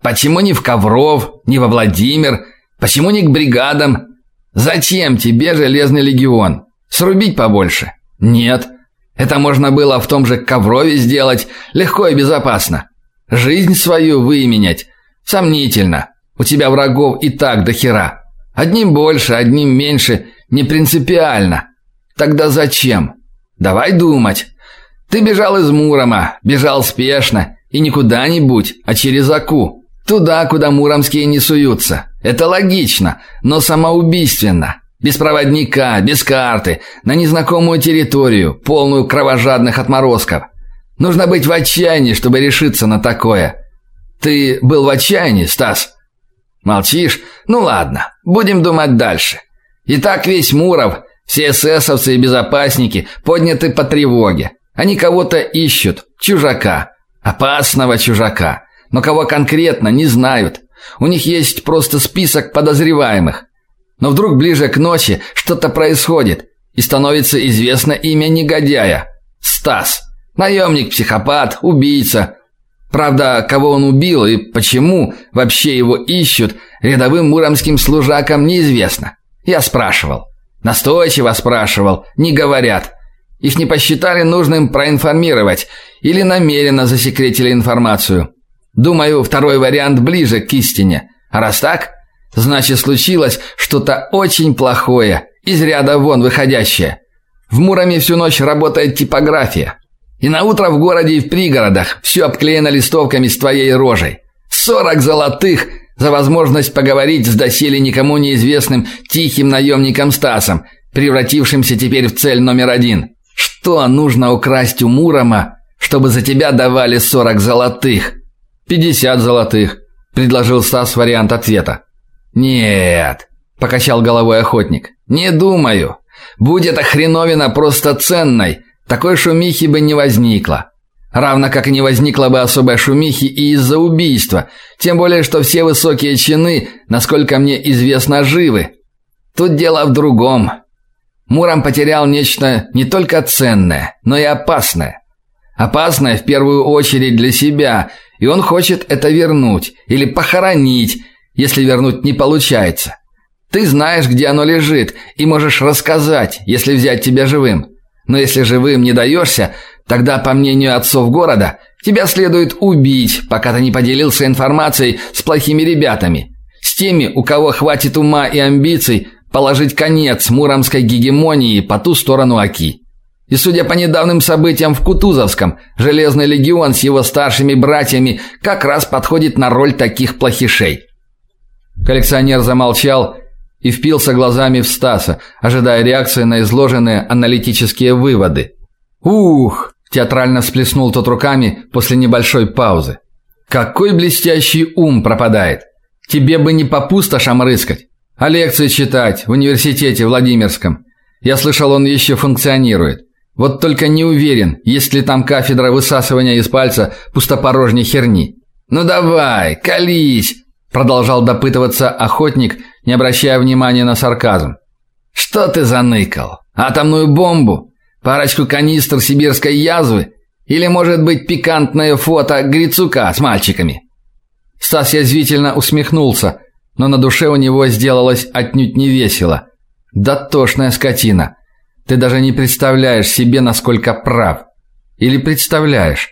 Почему не в Ковров, не во Владимир? Почему не к бригадам? Зачем тебе Железный легион? Срубить побольше? Нет. Это можно было в том же Коврове сделать, легко и безопасно. Жизнь свою выменять сомнительно. У тебя врагов и так до хера. Одним больше, одним меньше, не принципиально. Тогда зачем? Давай думать. Ты бежал из Мурома, бежал спешно, и не куда-нибудь, а через Аку. Туда, куда муромские не суются. Это логично, но самоубийственно. Без проводника, без карты, на незнакомую территорию, полную кровожадных отморозков. Нужно быть в отчаянии, чтобы решиться на такое. Ты был в отчаянии, Стас? Молчишь? Ну ладно, будем думать дальше. Итак, весь Муров, все эсэсовцы и безопасники подняты по тревоге. Они кого-то ищут, чужака, опасного чужака. Но кого конкретно, не знают. У них есть просто список подозреваемых. Но вдруг ближе к ночи что-то происходит, и становится известно имя негодяя. Стас. Наемник-психопат, убийца. Правда, кого он убил и почему вообще его ищут, рядовым муромским служакам неизвестно. Я спрашивал. Настойчиво спрашивал, не говорят. Их не посчитали нужным проинформировать или намеренно засекретили информацию. Думаю, второй вариант ближе к истине. А раз так, Значит, случилось что-то очень плохое, из ряда вон выходящее. В Муроме всю ночь работает типография. И на утро в городе и в пригородах все обклеено листовками с твоей рожей. Сорок золотых за возможность поговорить с доселе никому неизвестным тихим наемником Стасом, превратившимся теперь в цель номер один. Что нужно украсть у Мурома, чтобы за тебя давали сорок золотых?
Пятьдесят золотых, предложил Стас вариант ответа.
Нет, покачал головой охотник. Не думаю. Будь эта хреновина просто ценной, такой шумихи бы не возникло. Равно как и не возникло бы особой шумихи и из-за убийства, тем более что все высокие чины, насколько мне известно, живы. Тут дело в другом. Муром потерял нечто не только ценное, но и опасное. Опасное в первую очередь для себя, и он хочет это вернуть или похоронить, если вернуть не получается. Ты знаешь, где оно лежит, и можешь рассказать, если взять тебя живым. Но если живым не даешься, тогда, по мнению отцов города, тебя следует убить, пока ты не поделился информацией с плохими ребятами, с теми, у кого хватит ума и амбиций положить конец муромской гегемонии по ту сторону Оки. И судя по недавним событиям в Кутузовском, Железный легион с его старшими братьями как раз подходит на роль таких плохишей.
Коллекционер замолчал и впился глазами в Стаса, ожидая реакции на изложенные аналитические выводы. «Ух!» – театрально всплеснул тот руками после небольшой паузы. «Какой блестящий ум пропадает! Тебе бы не по пустошам рыскать, а лекции читать в университете Владимирском. Я слышал, он еще функционирует. Вот только не уверен, есть ли там кафедра высасывания из пальца пустопорожней херни».
«Ну давай, колись!» продолжал допытываться охотник, не обращая внимания на сарказм. Что ты заныкал? Атомную бомбу? Парочку канистр сибирской язвы или, может быть, пикантное фото Грицука с мальчиками?
Стас язвительно усмехнулся, но на душе у него сделалось отнюдь не весело. Дотошная скотина. Ты даже не представляешь себе, насколько прав. Или представляешь?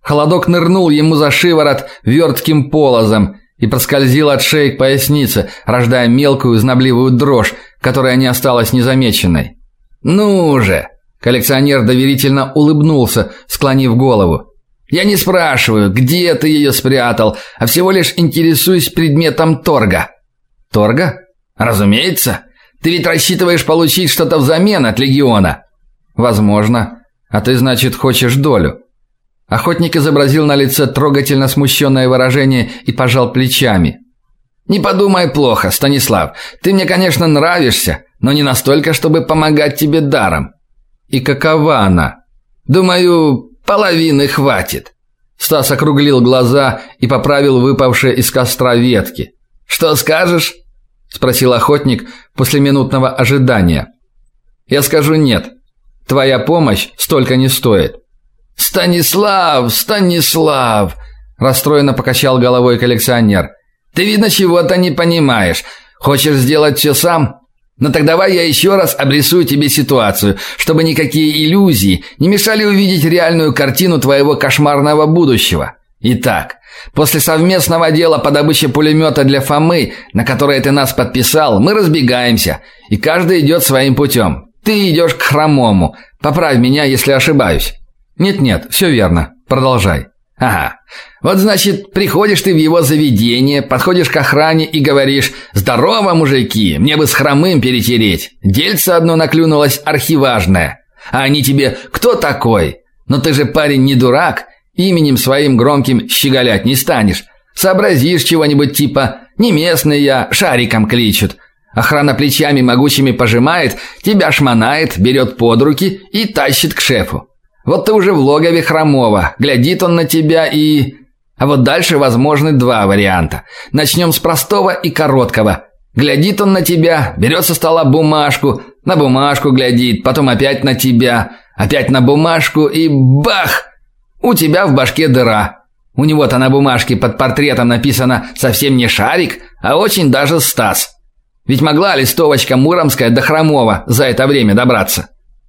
Холодок нырнул ему за шиворот вертким полозом, и проскользил от шеи к пояснице, рождая мелкую знобливую дрожь, которая не осталась незамеченной.
«Ну же!» Коллекционер доверительно улыбнулся, склонив голову. «Я не спрашиваю, где ты ее спрятал, а всего лишь интересуюсь предметом торга».
«Торга?»
«Разумеется. Ты ведь рассчитываешь получить что-то взамен от легиона».
«Возможно. А ты, значит, хочешь долю?»
Охотник изобразил на лице трогательно смущенное выражение и пожал плечами.
Не подумай плохо, Станислав. Ты мне, конечно, нравишься, но не настолько, чтобы помогать тебе даром.
И какова она?
Думаю, половины хватит.
Стас округлил глаза и поправил выпавшие из костра ветки.
Что скажешь?
спросил охотник после минутного ожидания. Я скажу нет. Твоя помощь столько не стоит.
Станислав, Станислав, расстроенно покачал головой коллекционер. Ты видно чего-то не понимаешь. Хочешь сделать все сам? Но ну так давай я еще раз обрисую тебе ситуацию, чтобы никакие иллюзии не мешали увидеть реальную картину твоего кошмарного будущего. Итак, после совместного дела по добыче пулемета для Фомы, на которое ты нас подписал, мы разбегаемся, и каждый идет своим путем. Ты идешь к Хромому. Поправь меня, если ошибаюсь.
Нет-нет, все верно. Продолжай.
Ага. Вот значит, приходишь ты в его заведение, подходишь к охране и говоришь: "Здорово, мужики, мне бы с хромым перетереть. Дельце одно наклюнулось архиважное". А они тебе: "Кто такой?" Но ты же парень не дурак, именем своим громким щеголять не станешь. Сообразишь чего-нибудь типа: "Не местный я, шариком кличут". Охрана плечами могучими пожимает, тебя шмонает, берет под руки и тащит к шефу. Вот ты уже в логове Хромова. Глядит он на тебя и А вот дальше возможны два варианта. Начнем с простого и короткого. Глядит он на тебя, берет со стола бумажку, на бумажку глядит, потом опять на тебя, опять на бумажку и бах! У тебя в башке дыра. У него-то на бумажке под портретом написано совсем не Шарик, а очень даже Стас. Ведь могла листовочка Муромская до Хромова за это время добраться?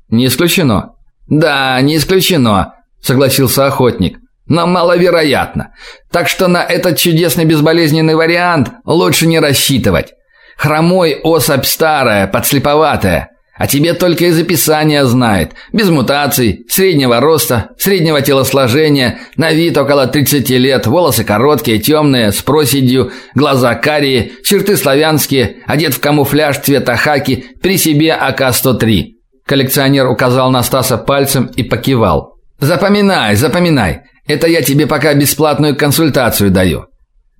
Не исключено.
Да, не исключено, согласился охотник. Но маловероятно. Так что на этот чудесный безболезненный вариант лучше не рассчитывать. Хромой особь старая, подслеповатая, а тебе только из описания знает. Без мутаций, среднего роста, среднего телосложения, на вид около 30 лет, волосы короткие, темные, с проседью, глаза карие, черты славянские, одет в камуфляж цвета хаки, при себе АК-103.
Коллекционер указал на Стаса пальцем и покивал.
Запоминай, запоминай. Это я тебе пока бесплатную консультацию даю.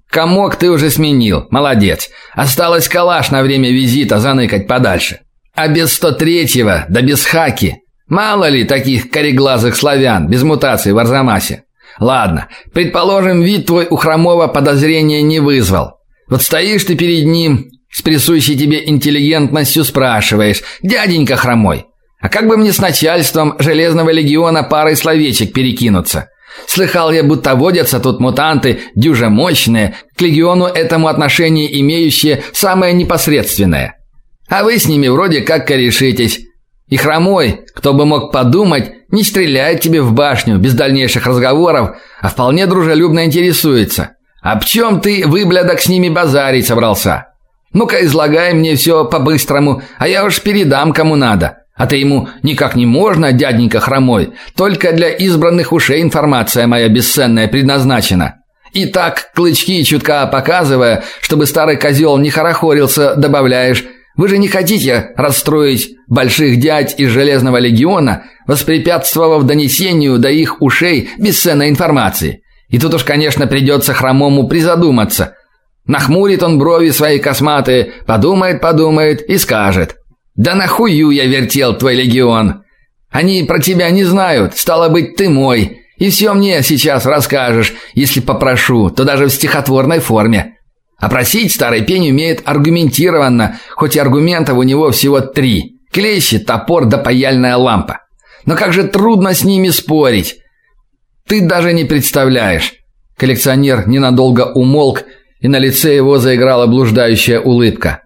Комок ты уже сменил. Молодец. Осталось калаш на время визита заныкать подальше. А без 103-го, да без хаки. Мало ли таких кореглазых славян без мутаций в Арзамасе. Ладно, предположим, вид твой у Хромова подозрения не вызвал. Вот стоишь ты перед ним, с присущей тебе интеллигентностью спрашиваешь: "Дяденька Хромой, а как бы мне с начальством Железного легиона парой словечек перекинуться? Слыхал я, будто водятся тут мутанты дюже мощные, к легиону этому отношение имеющие самое непосредственное. А вы с ними вроде как корешитесь. И хромой, кто бы мог подумать, не стреляет тебе в башню без дальнейших разговоров, а вполне дружелюбно интересуется. А чем ты, выблядок, с ними базарить собрался? Ну-ка, излагай мне все по-быстрому, а я уж передам кому надо. А ты ему никак не можно, дяденька хромой. Только для избранных ушей информация моя бесценная предназначена. И так, клычки чутка показывая, чтобы старый козел не хорохорился, добавляешь: "Вы же не хотите расстроить больших дядь из Железного легиона, воспрепятствовав донесению до их ушей бесценной информации". И тут уж, конечно, придется хромому призадуматься. Нахмурит он брови свои косматые, подумает, подумает и скажет: да нахую я вертел твой легион. Они про тебя не знают, стало быть, ты мой. И все мне сейчас расскажешь, если попрошу, то даже в стихотворной форме. А просить старый пень умеет аргументированно, хоть и аргументов у него всего три: клещи, топор да паяльная лампа. Но как же трудно с ними спорить. Ты даже не представляешь. Коллекционер ненадолго умолк, и на лице его заиграла блуждающая улыбка.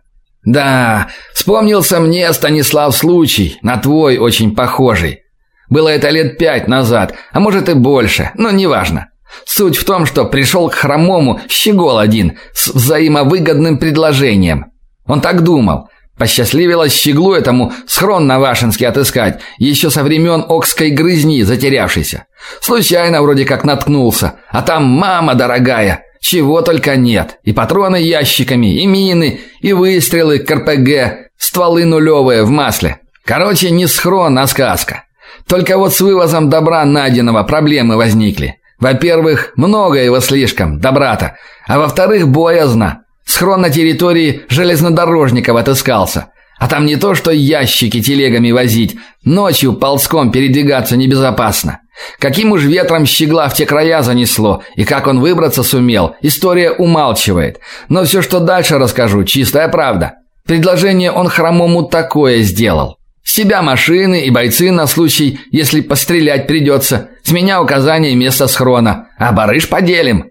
Да, вспомнился мне Станислав случай, на твой очень похожий. Было это лет пять назад, а может и больше, но неважно. Суть в том, что пришел к хромому щегол один с взаимовыгодным предложением. Он так думал. Посчастливилось щеглу этому схрон на Вашинске отыскать, еще со времен Окской грызни затерявшийся. Случайно вроде как наткнулся, а там мама дорогая, чего только нет. И патроны ящиками, и мины, и выстрелы к РПГ, стволы нулевые в масле. Короче, не схрон, а сказка. Только вот с вывозом добра найденного проблемы возникли. Во-первых, много его слишком, добра-то. А во-вторых, боязно. Схрон на территории железнодорожников отыскался. А там не то, что ящики телегами возить, ночью ползком передвигаться небезопасно. Каким уж ветром щегла в те края занесло, и как он выбраться сумел, история умалчивает. Но все, что дальше расскажу, чистая правда. Предложение он хромому такое сделал. С себя машины и бойцы на случай, если пострелять придется. С меня указание места схрона, а барыш поделим.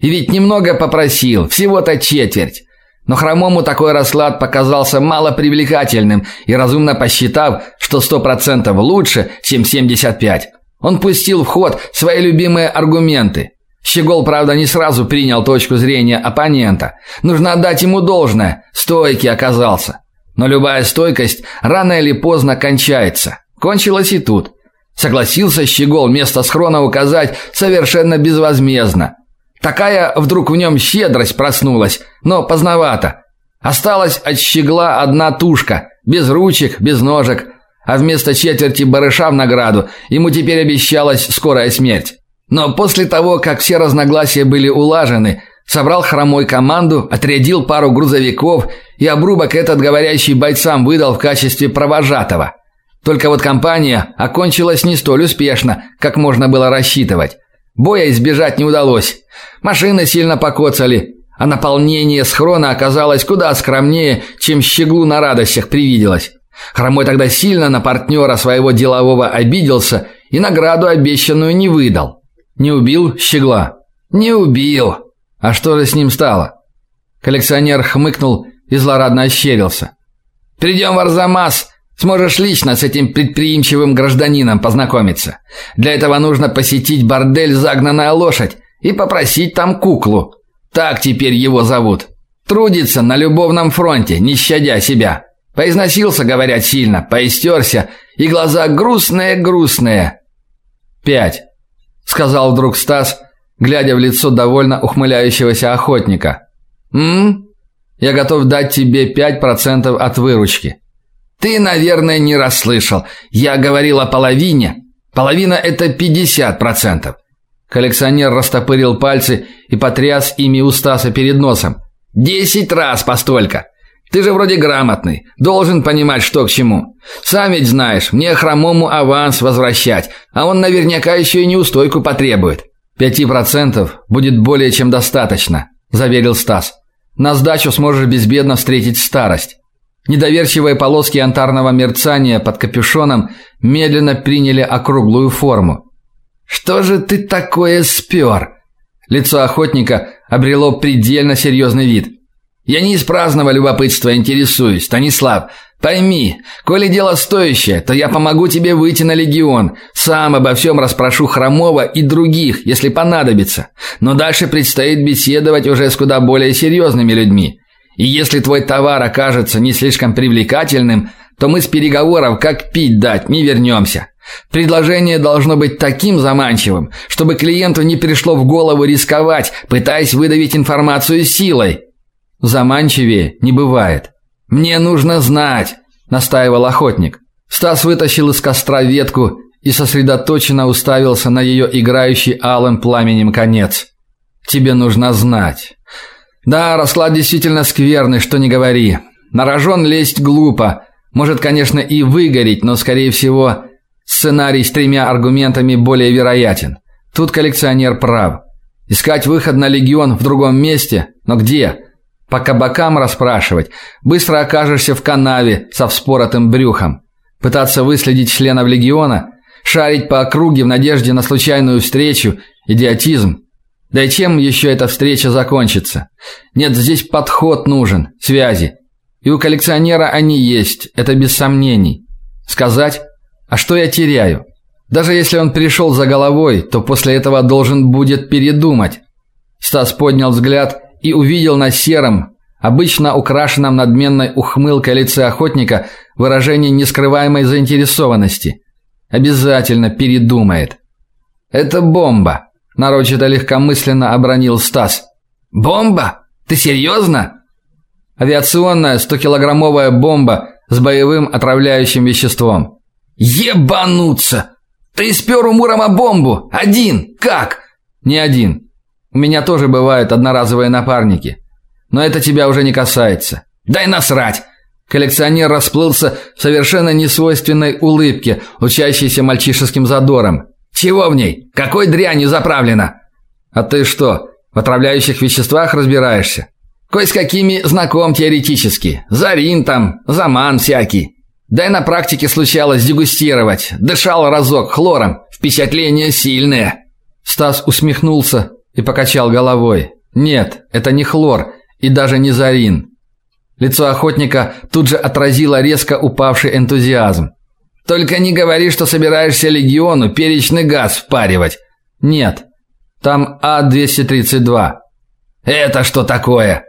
И ведь немного попросил, всего-то четверть. Но хромому такой расклад показался мало привлекательным и разумно посчитав, что сто процентов лучше, чем 75, он пустил в ход свои любимые аргументы. Щегол, правда, не сразу принял точку зрения оппонента. Нужно отдать ему должное, стойкий оказался. Но любая стойкость рано или поздно кончается. Кончилось и тут. Согласился Щегол место схрона указать совершенно безвозмездно. Такая вдруг в нем щедрость проснулась, но поздновато. Осталась от щегла одна тушка, без ручек, без ножек, а вместо четверти барыша в награду ему теперь обещалась скорая смерть. Но после того, как все разногласия были улажены, собрал хромой команду, отрядил пару грузовиков и обрубок этот говорящий бойцам выдал в качестве провожатого. Только вот компания окончилась не столь успешно, как можно было рассчитывать. Боя избежать не удалось. Машины сильно покоцали, а наполнение схрона оказалось куда скромнее, чем щеглу на радостях привиделось. Хромой тогда сильно на партнера своего делового обиделся и награду обещанную не выдал. Не убил щегла? Не убил. А что же с ним стало? Коллекционер хмыкнул и злорадно ощерился. Придем в Арзамас, сможешь лично с этим предприимчивым гражданином познакомиться. Для этого нужно посетить бордель Загнанная лошадь и попросить там куклу. Так теперь его зовут. Трудится на любовном фронте, не щадя себя. Поизносился, говорят, сильно, поистерся, и глаза грустные-грустные. «Пять», — сказал вдруг Стас, глядя в лицо довольно ухмыляющегося охотника. «М? Я готов дать тебе пять процентов от выручки». «Ты, наверное, не расслышал. Я говорил о половине. Половина – это пятьдесят процентов». Коллекционер растопырил пальцы и потряс ими у Стаса перед носом. «Десять раз постолько. Ты же вроде грамотный, должен понимать, что к чему. Сам ведь знаешь, мне хромому аванс возвращать, а он наверняка еще и неустойку потребует. «Пяти процентов будет более чем достаточно», – заверил Стас. «На сдачу сможешь безбедно встретить старость». Недоверчивые полоски янтарного мерцания под капюшоном медленно приняли округлую форму. «Что же ты такое спер?» Лицо охотника обрело предельно серьезный вид. Я не из праздного любопытства интересуюсь, Станислав. Пойми, коли дело стоящее, то я помогу тебе выйти на легион. Сам обо всем расспрошу Хромова и других, если понадобится. Но дальше предстоит беседовать уже с куда более серьезными людьми. И если твой товар окажется не слишком привлекательным, то мы с переговоров как пить дать не вернемся. Предложение должно быть таким заманчивым, чтобы клиенту не пришло в голову рисковать, пытаясь выдавить информацию силой. Заманчивее не бывает. Мне нужно знать, настаивал охотник. Стас вытащил из костра ветку и сосредоточенно уставился на ее играющий алым пламенем конец. Тебе нужно знать. Да, расклад действительно скверный, что не говори. На рожон лезть глупо. Может, конечно, и выгореть, но скорее всего, сценарий с тремя аргументами более вероятен. Тут коллекционер прав. Искать выход на легион в другом месте, но где? По кабакам расспрашивать, быстро окажешься в канаве со вспоротым брюхом. Пытаться выследить членов легиона, шарить по округе в надежде на случайную встречу идиотизм. Да и чем еще эта встреча закончится? Нет, здесь подход нужен, связи. И у коллекционера они есть, это без сомнений. Сказать: "А что я теряю?" Даже если он пришел за головой, то после этого должен будет передумать. Стас поднял взгляд и увидел на сером, обычно украшенном надменной ухмылкой лице охотника выражение нескрываемой заинтересованности. Обязательно передумает. Это бомба, нарочито легкомысленно обронил Стас. Бомба? Ты серьезно?» Авиационная 100-килограммовая бомба с боевым отравляющим веществом. Ебануться, Ты спер у Мурома бомбу! Один! Как?»
«Не один. У меня тоже бывают одноразовые напарники. Но это тебя уже не касается».
«Дай насрать!»
Коллекционер расплылся в совершенно несвойственной улыбке, учащейся мальчишеским задором.
«Чего в ней? Какой дрянью заправлена?»
«А ты что, в отравляющих веществах разбираешься?»
«Кое с какими знаком теоретически. Зарин там, заман всякий. Да и на практике случалось дегустировать. Дышал разок хлором. Впечатление сильное».
Стас усмехнулся и покачал головой. «Нет, это не хлор и даже не зарин. Лицо охотника тут же отразило резко упавший энтузиазм.
Только не говори, что собираешься легиону перечный газ впаривать.
Нет. Там А232.
Это что такое?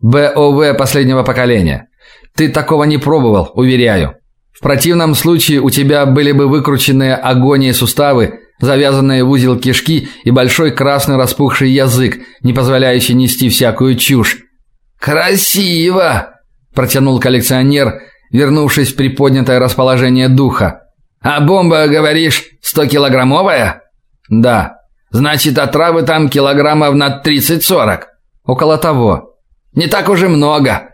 БОВ последнего поколения. Ты такого не пробовал, уверяю. В противном случае у тебя были бы выкрученные агонии суставы, завязанные в узел кишки и большой красный распухший язык, не позволяющий нести всякую чушь.
«Красиво!» – протянул коллекционер, вернувшись в приподнятое расположение духа. «А бомба, говоришь, стокилограммовая?»
«Да».
«Значит, отравы там килограммов на 30-40?»
«Около того».
«Не так уже много».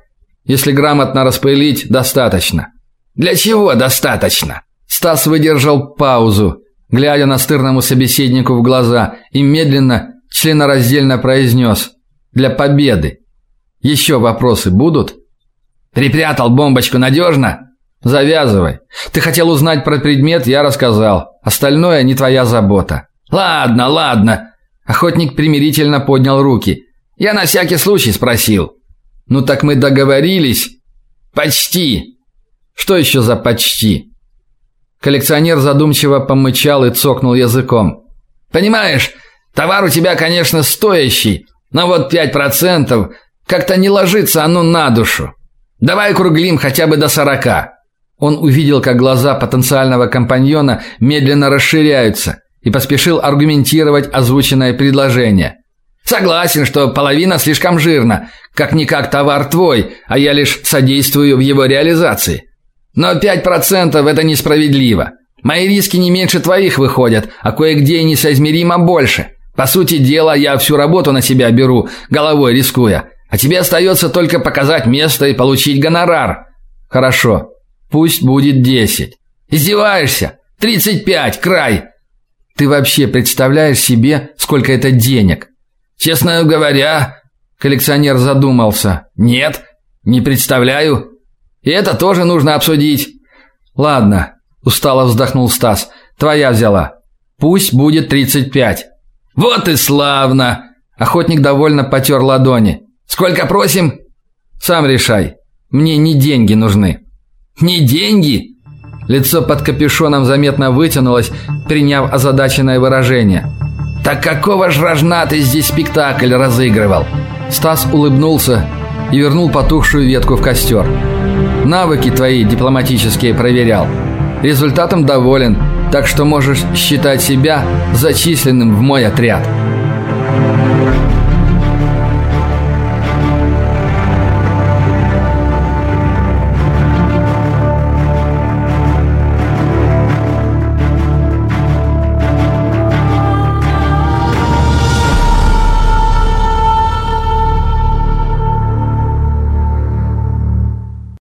«Если грамотно распылить, достаточно».
«Для чего достаточно?»
Стас выдержал паузу, глядя настырному собеседнику в глаза, и медленно, членораздельно произнес «Для победы». Еще вопросы будут?
Припрятал бомбочку надежно?»
Завязывай. Ты хотел узнать про предмет, я рассказал. Остальное не твоя забота.
Ладно, ладно. Охотник примирительно поднял руки. Я на всякий случай спросил.
Ну так мы договорились.
Почти.
Что еще за почти? Коллекционер задумчиво помычал и цокнул языком.
Понимаешь, товар у тебя, конечно, стоящий, но вот пять процентов как-то не ложится оно на душу. Давай круглим хотя бы до сорока».
Он увидел, как глаза потенциального компаньона медленно расширяются и поспешил аргументировать озвученное предложение.
Согласен, что половина слишком жирна, как-никак товар твой, а я лишь содействую в его реализации. Но пять процентов это несправедливо. Мои риски не меньше твоих выходят, а кое-где и несоизмеримо больше. По сути дела, я всю работу на себя беру, головой рискуя. А тебе остается только показать место и получить гонорар.
Хорошо. Пусть будет десять.
Издеваешься? Тридцать пять, край.
Ты вообще представляешь себе, сколько это денег?
Честно говоря, коллекционер задумался. Нет, не представляю. И это тоже нужно обсудить.
Ладно, устало вздохнул Стас. Твоя взяла. Пусть будет тридцать пять.
Вот и славно.
Охотник довольно потер ладони.
Сколько просим?
Сам решай. Мне не деньги нужны.
Не деньги?
Лицо под капюшоном заметно вытянулось, приняв озадаченное выражение.
Так какого ж рожна ты здесь спектакль разыгрывал?
Стас улыбнулся и вернул потухшую ветку в костер. Навыки твои дипломатические проверял. Результатом доволен, так что можешь считать себя зачисленным в мой отряд.